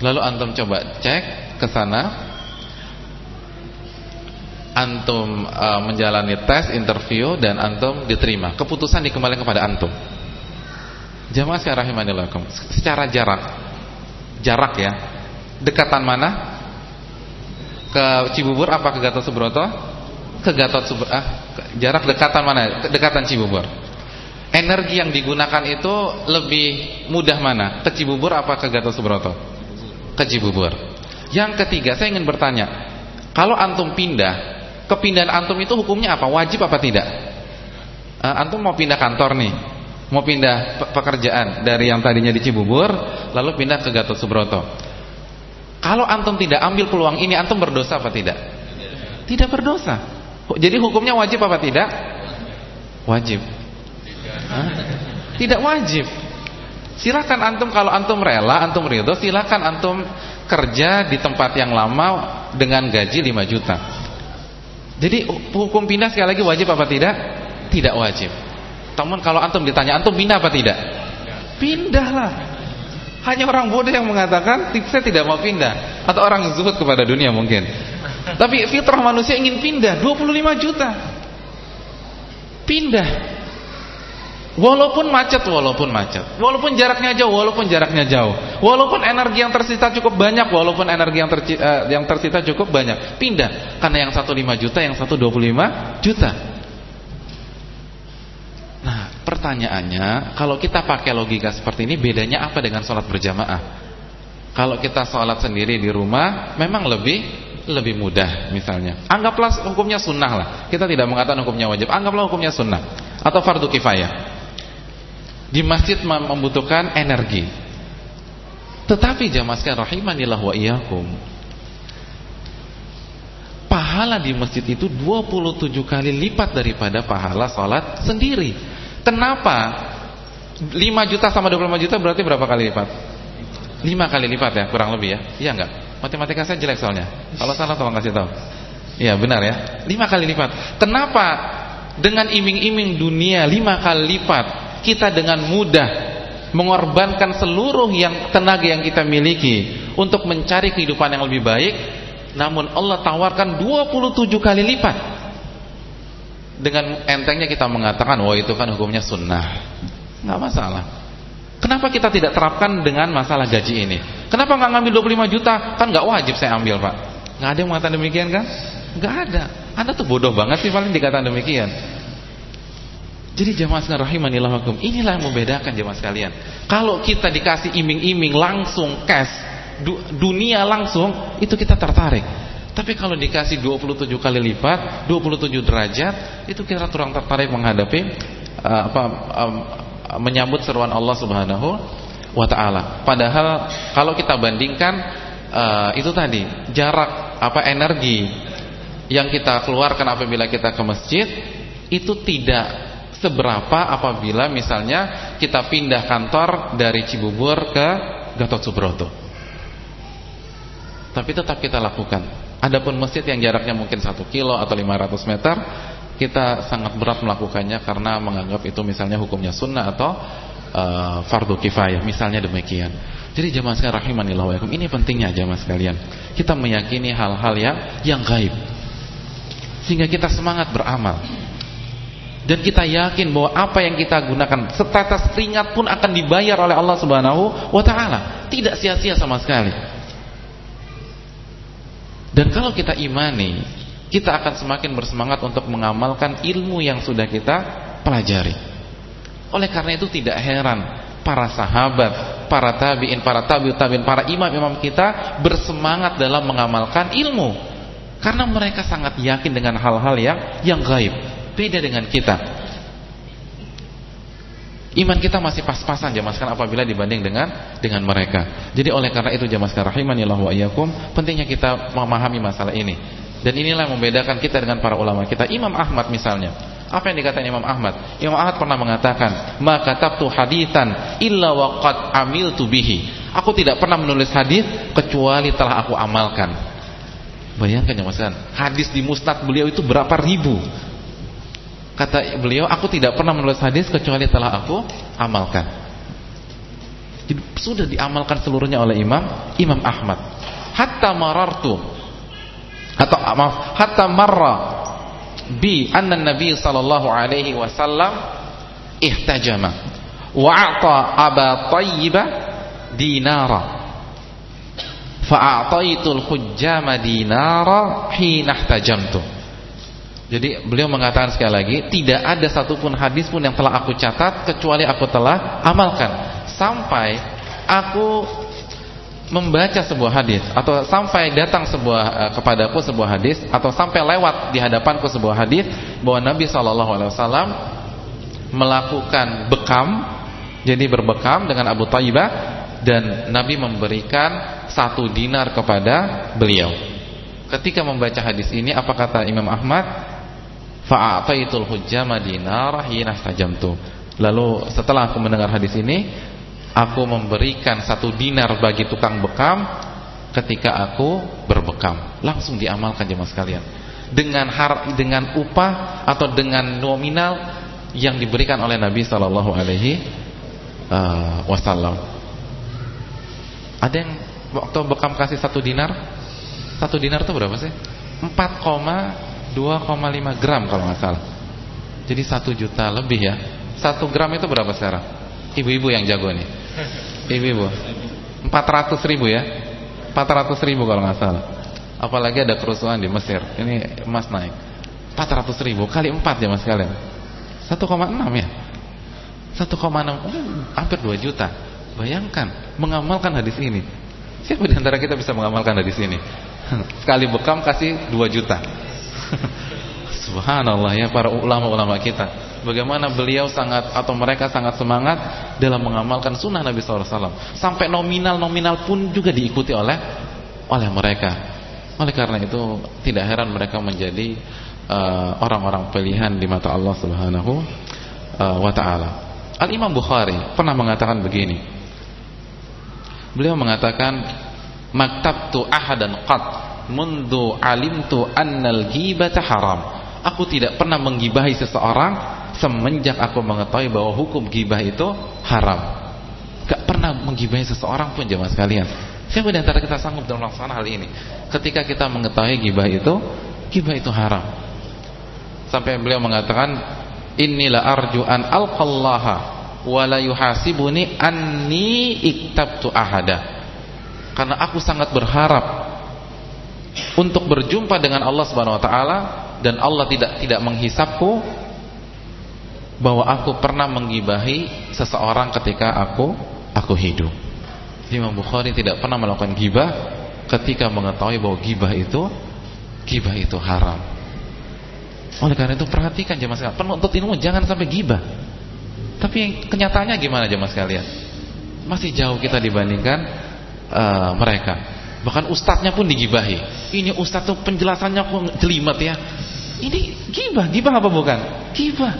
Lalu antum coba cek ke sana antum uh, menjalani tes, interview dan antum diterima. Keputusan dikembalikan kepada antum. Jamaah sekalian rahimanillah secara jarak. Jarak ya. Dekatan mana? Ke Cibubur apa ke Gatot Subroto? Ke Gatot Subroto. Ah, jarak dekatan mana? Dekatan Cibubur. Energi yang digunakan itu lebih mudah mana? Ke Cibubur apa ke Gatot Subroto? Ke Cibubur. Yang ketiga, saya ingin bertanya, kalau antum pindah Kepindahan antum itu hukumnya apa? Wajib apa tidak? Uh, antum mau pindah kantor nih, mau pindah pe pekerjaan dari yang tadinya di Cibubur, lalu pindah ke Gatot Subroto. Kalau antum tidak ambil peluang ini, antum berdosa apa tidak? Tidak berdosa. Jadi hukumnya wajib apa tidak? Wajib. Hah? Tidak wajib. Silakan antum kalau antum rela, antum ridho, silakan antum kerja di tempat yang lama dengan gaji 5 juta. Jadi hukum pindah sekali lagi wajib apa tidak? Tidak wajib. Namun kalau antum ditanya antum pindah apa tidak? Pindahlah. Hanya orang bodoh yang mengatakan saya tidak mau pindah atau orang zuhud kepada dunia mungkin. Tapi fitrah manusia ingin pindah 25 juta. Pindah. Walaupun macet, walaupun macet. Walaupun jaraknya jauh, walaupun jaraknya jauh. Walaupun energi yang tersisa cukup banyak, walaupun energi yang, terci, uh, yang tersisa cukup banyak. Pindah. Karena yang satu 5 juta, yang satu 25 juta. Nah, pertanyaannya, kalau kita pakai logika seperti ini, bedanya apa dengan sholat berjamaah? Kalau kita sholat sendiri di rumah, memang lebih lebih mudah misalnya. Anggaplah hukumnya sunnah lah. Kita tidak mengatakan hukumnya wajib. Anggaplah hukumnya sunnah atau fardu kifayah di masjid membutuhkan energi. Tetapi jamaah sekalian rahimanillah wa iyyakum. Pahala di masjid itu 27 kali lipat daripada pahala salat sendiri. Kenapa? 5 juta sama 25 juta berarti berapa kali lipat? 5 kali lipat ya, kurang lebih ya. Iya enggak? Matematika saya jelek soalnya. Kalau salah tolong kasih tahu. Iya, benar ya. 5 kali lipat. Kenapa? Dengan iming-iming dunia 5 kali lipat kita dengan mudah mengorbankan seluruh yang tenaga yang kita miliki untuk mencari kehidupan yang lebih baik namun Allah tawarkan 27 kali lipat. Dengan entengnya kita mengatakan wah itu kan hukumnya sunnah. Nggak masalah. Kenapa kita tidak terapkan dengan masalah gaji ini? Kenapa nggak ngambil 25 juta? Kan nggak wajib saya ambil pak. Nggak ada yang mengatakan demikian kan? Nggak ada. Anda tuh bodoh banget sih paling dikatakan demikian jadi jemaah sekalian rahimanillah wakum, inilah yang membedakan jemaah sekalian. Kalau kita dikasih iming-iming langsung cash, du dunia langsung, itu kita tertarik. Tapi kalau dikasih 27 kali lipat, 27 derajat, itu kita kurang tertarik menghadapi uh, apa um, menyambut seruan Allah Subhanahu wa taala. Padahal kalau kita bandingkan uh, itu tadi, jarak apa energi yang kita keluarkan apabila kita ke masjid itu tidak seberapa apabila misalnya kita pindah kantor dari Cibubur ke Gatot Subroto. Tapi tetap kita lakukan. Adapun masjid yang jaraknya mungkin 1 kilo atau 500 meter, kita sangat berat melakukannya karena menganggap itu misalnya hukumnya sunnah atau uh, fardu kifayah, misalnya demikian. Jadi jemaah sekalian rahimanillah wa ini pentingnya jemaah sekalian. Kita meyakini hal-hal yang yang gaib. Sehingga kita semangat beramal. Dan kita yakin bahwa apa yang kita gunakan setetes keringat pun akan dibayar oleh Allah Subhanahu wa taala. Tidak sia-sia sama sekali. Dan kalau kita imani, kita akan semakin bersemangat untuk mengamalkan ilmu yang sudah kita pelajari. Oleh karena itu tidak heran para sahabat, para tabi'in, para tabi'ut tabi'in, para imam-imam kita bersemangat dalam mengamalkan ilmu. Karena mereka sangat yakin dengan hal-hal yang yang gaib Beda dengan kita. Iman kita masih pas-pasan jamaah sekarang apabila dibanding dengan dengan mereka. Jadi oleh karena itu jamaah sekarang rahimanillah wa iyyakum, pentingnya kita memahami masalah ini. Dan inilah yang membedakan kita dengan para ulama kita. Imam Ahmad misalnya. Apa yang dikatakan Imam Ahmad? Imam Ahmad pernah mengatakan, "Maka tabtu hadisan illa waqad amiltu bihi." Aku tidak pernah menulis hadis kecuali telah aku amalkan. Bayangkan ya Mas hadis di musnad beliau itu berapa ribu Kata beliau, aku tidak pernah menulis hadis kecuali telah aku amalkan. Jadi, sudah diamalkan seluruhnya oleh Imam Imam Ahmad. Hatta marartu atau maaf, hatta marra bi anna Nabi sallallahu alaihi wasallam ihtajama wa a'ta Aba Tayyiba dinara fa'ataitul hujjama dinara hina ihtajamtu jadi beliau mengatakan sekali lagi, tidak ada satupun hadis pun yang telah aku catat kecuali aku telah amalkan. Sampai aku membaca sebuah hadis atau sampai datang sebuah uh, kepadaku sebuah hadis atau sampai lewat di hadapanku sebuah hadis bahwa Nabi wasallam melakukan bekam jadi berbekam dengan Abu Taibah dan Nabi memberikan satu dinar kepada beliau. Ketika membaca hadis ini apa kata Imam Ahmad? Fa'ataitul hujjama dinar hina tajamtu. Lalu setelah aku mendengar hadis ini, aku memberikan satu dinar bagi tukang bekam ketika aku berbekam. Langsung diamalkan jemaah sekalian. Dengan har dengan upah atau dengan nominal yang diberikan oleh Nabi sallallahu alaihi uh, wasallam. Ada yang waktu bekam kasih satu dinar? Satu dinar itu berapa sih? 4,2,5 gram kalau nggak salah. Jadi satu juta lebih ya. Satu gram itu berapa sekarang? Ibu-ibu yang jago nih. Ibu-ibu. 400 ribu ya. 400 ribu kalau nggak salah. Apalagi ada kerusuhan di Mesir. Ini emas naik. 400 ribu kali 4 ya mas kalian. 1,6 ya. 1,6 oh, hampir 2 juta. Bayangkan mengamalkan hadis ini. Siapa di antara kita bisa mengamalkan hadis ini? Sekali bekam kasih 2 juta. Subhanallah ya para ulama-ulama kita. Bagaimana beliau sangat atau mereka sangat semangat dalam mengamalkan sunnah Nabi SAW. Sampai nominal-nominal pun juga diikuti oleh oleh mereka. Oleh karena itu tidak heran mereka menjadi uh, orang-orang uh, pilihan di mata Allah Subhanahu uh, wa taala. Al Imam Bukhari pernah mengatakan begini. Beliau mengatakan maktabtu ahadan qat mundu alimtu annal ghibata haram. Aku tidak pernah menggibahi seseorang semenjak aku mengetahui bahwa hukum gibah itu haram. Gak pernah menggibahi seseorang pun jemaah sekalian. Siapa di antara kita sanggup dalam melaksanakan hal ini? Ketika kita mengetahui gibah itu, gibah itu haram. Sampai beliau mengatakan, "Inilah arju an alqallaha wa la yuhasibuni anni iktabtu ahada." Karena aku sangat berharap untuk berjumpa dengan Allah Subhanahu wa taala dan Allah tidak tidak menghisapku bahwa aku pernah menggibahi seseorang ketika aku aku hidup. Imam Bukhari tidak pernah melakukan gibah ketika mengetahui bahwa gibah itu gibah itu haram. Oleh karena itu perhatikan jemaah sekalian, penuntut ilmu jangan sampai gibah. Tapi kenyataannya gimana jemaah sekalian? Masih jauh kita dibandingkan uh, mereka. Bahkan ustadznya pun digibahi. Ini ustadz tuh penjelasannya kok jelimet ya. Ini gibah, gibah apa bukan? Gibah.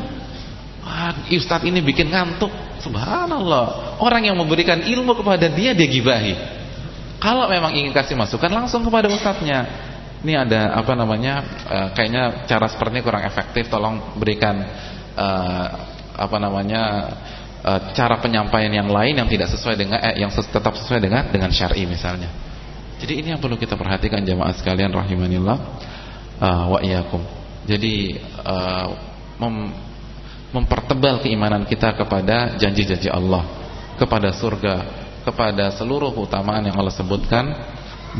Wah, ustaz ini bikin ngantuk. Subhanallah. Orang yang memberikan ilmu kepada dia dia gibahi. Kalau memang ingin kasih masukan langsung kepada ustadznya. Ini ada apa namanya? Uh, kayaknya cara seperti ini kurang efektif. Tolong berikan uh, apa namanya? Uh, cara penyampaian yang lain yang tidak sesuai dengan eh, yang tetap sesuai dengan dengan syar'i misalnya. Jadi ini yang perlu kita perhatikan jamaah sekalian rahimanillah uh, wa iyyakum. Jadi uh, mempertebal keimanan kita kepada janji-janji Allah, kepada surga, kepada seluruh keutamaan yang Allah sebutkan,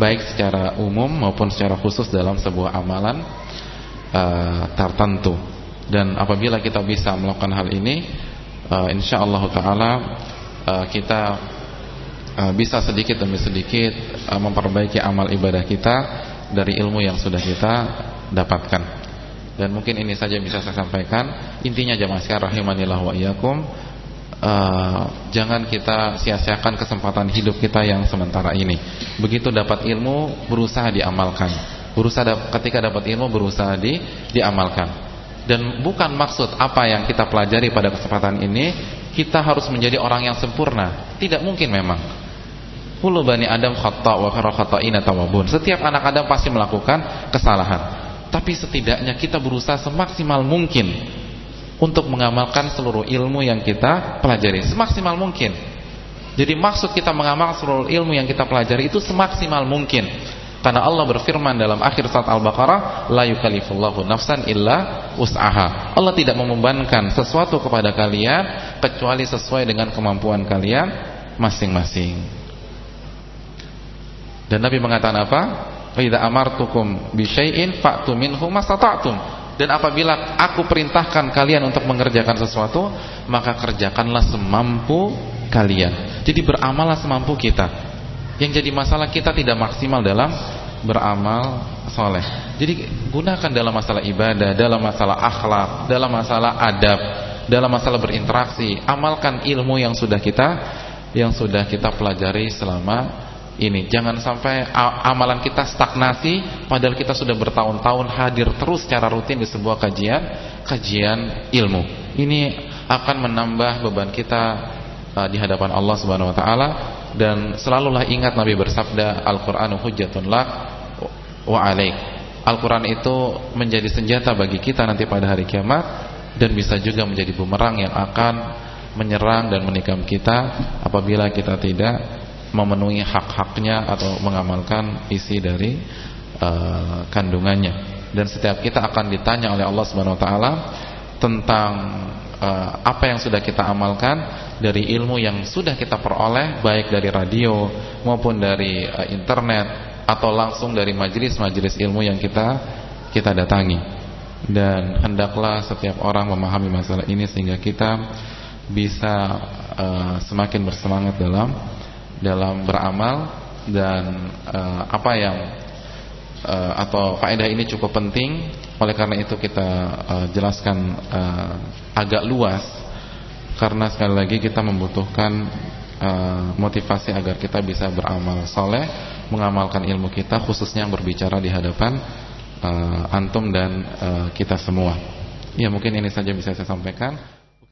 baik secara umum maupun secara khusus dalam sebuah amalan uh, tertentu. Dan apabila kita bisa melakukan hal ini, uh, insya Allah Taala uh, kita bisa sedikit demi sedikit uh, memperbaiki amal ibadah kita dari ilmu yang sudah kita dapatkan. Dan mungkin ini saja bisa saya sampaikan. Intinya jemaah sekalian rahimanillah wa iyyakum, uh, jangan kita sia-siakan kesempatan hidup kita yang sementara ini. Begitu dapat ilmu, berusaha diamalkan. Berusaha ketika dapat ilmu berusaha di diamalkan. Dan bukan maksud apa yang kita pelajari pada kesempatan ini kita harus menjadi orang yang sempurna. Tidak mungkin memang. Kullu bani Adam khata wa khata'ina tawabun. Setiap anak Adam pasti melakukan kesalahan. Tapi setidaknya kita berusaha semaksimal mungkin untuk mengamalkan seluruh ilmu yang kita pelajari semaksimal mungkin. Jadi maksud kita mengamalkan seluruh ilmu yang kita pelajari itu semaksimal mungkin. Karena Allah berfirman dalam akhir surat Al-Baqarah, la yukallifullahu nafsan illa us'aha. Allah tidak membebankan sesuatu kepada kalian kecuali sesuai dengan kemampuan kalian masing-masing. Dan Nabi mengatakan apa? idza amartukum bi syai'in fa'tu minhu mastata'tum. Dan apabila aku perintahkan kalian untuk mengerjakan sesuatu, maka kerjakanlah semampu kalian. Jadi beramalah semampu kita. Yang jadi masalah kita tidak maksimal dalam beramal soleh. Jadi gunakan dalam masalah ibadah, dalam masalah akhlak, dalam masalah adab, dalam masalah berinteraksi. Amalkan ilmu yang sudah kita yang sudah kita pelajari selama ini. Jangan sampai amalan kita stagnasi padahal kita sudah bertahun-tahun hadir terus secara rutin di sebuah kajian kajian ilmu. Ini akan menambah beban kita uh, di hadapan Allah Subhanahu wa taala dan selalulah ingat Nabi bersabda Al-Qur'anu hujjatun lak wa alaik. Al-Qur'an itu menjadi senjata bagi kita nanti pada hari kiamat dan bisa juga menjadi bumerang yang akan menyerang dan menikam kita apabila kita tidak memenuhi hak-haknya atau mengamalkan isi dari uh, kandungannya. Dan setiap kita akan ditanya oleh Allah Subhanahu wa taala tentang uh, apa yang sudah kita amalkan dari ilmu yang sudah kita peroleh baik dari radio maupun dari uh, internet atau langsung dari majelis-majelis ilmu yang kita kita datangi. Dan hendaklah setiap orang memahami masalah ini sehingga kita bisa uh, semakin bersemangat dalam dalam beramal dan uh, apa yang uh, atau faedah ini cukup penting. Oleh karena itu kita uh, jelaskan uh, agak luas. Karena sekali lagi kita membutuhkan uh, motivasi agar kita bisa beramal soleh mengamalkan ilmu kita khususnya yang berbicara di hadapan uh, antum dan uh, kita semua. Ya mungkin ini saja bisa saya sampaikan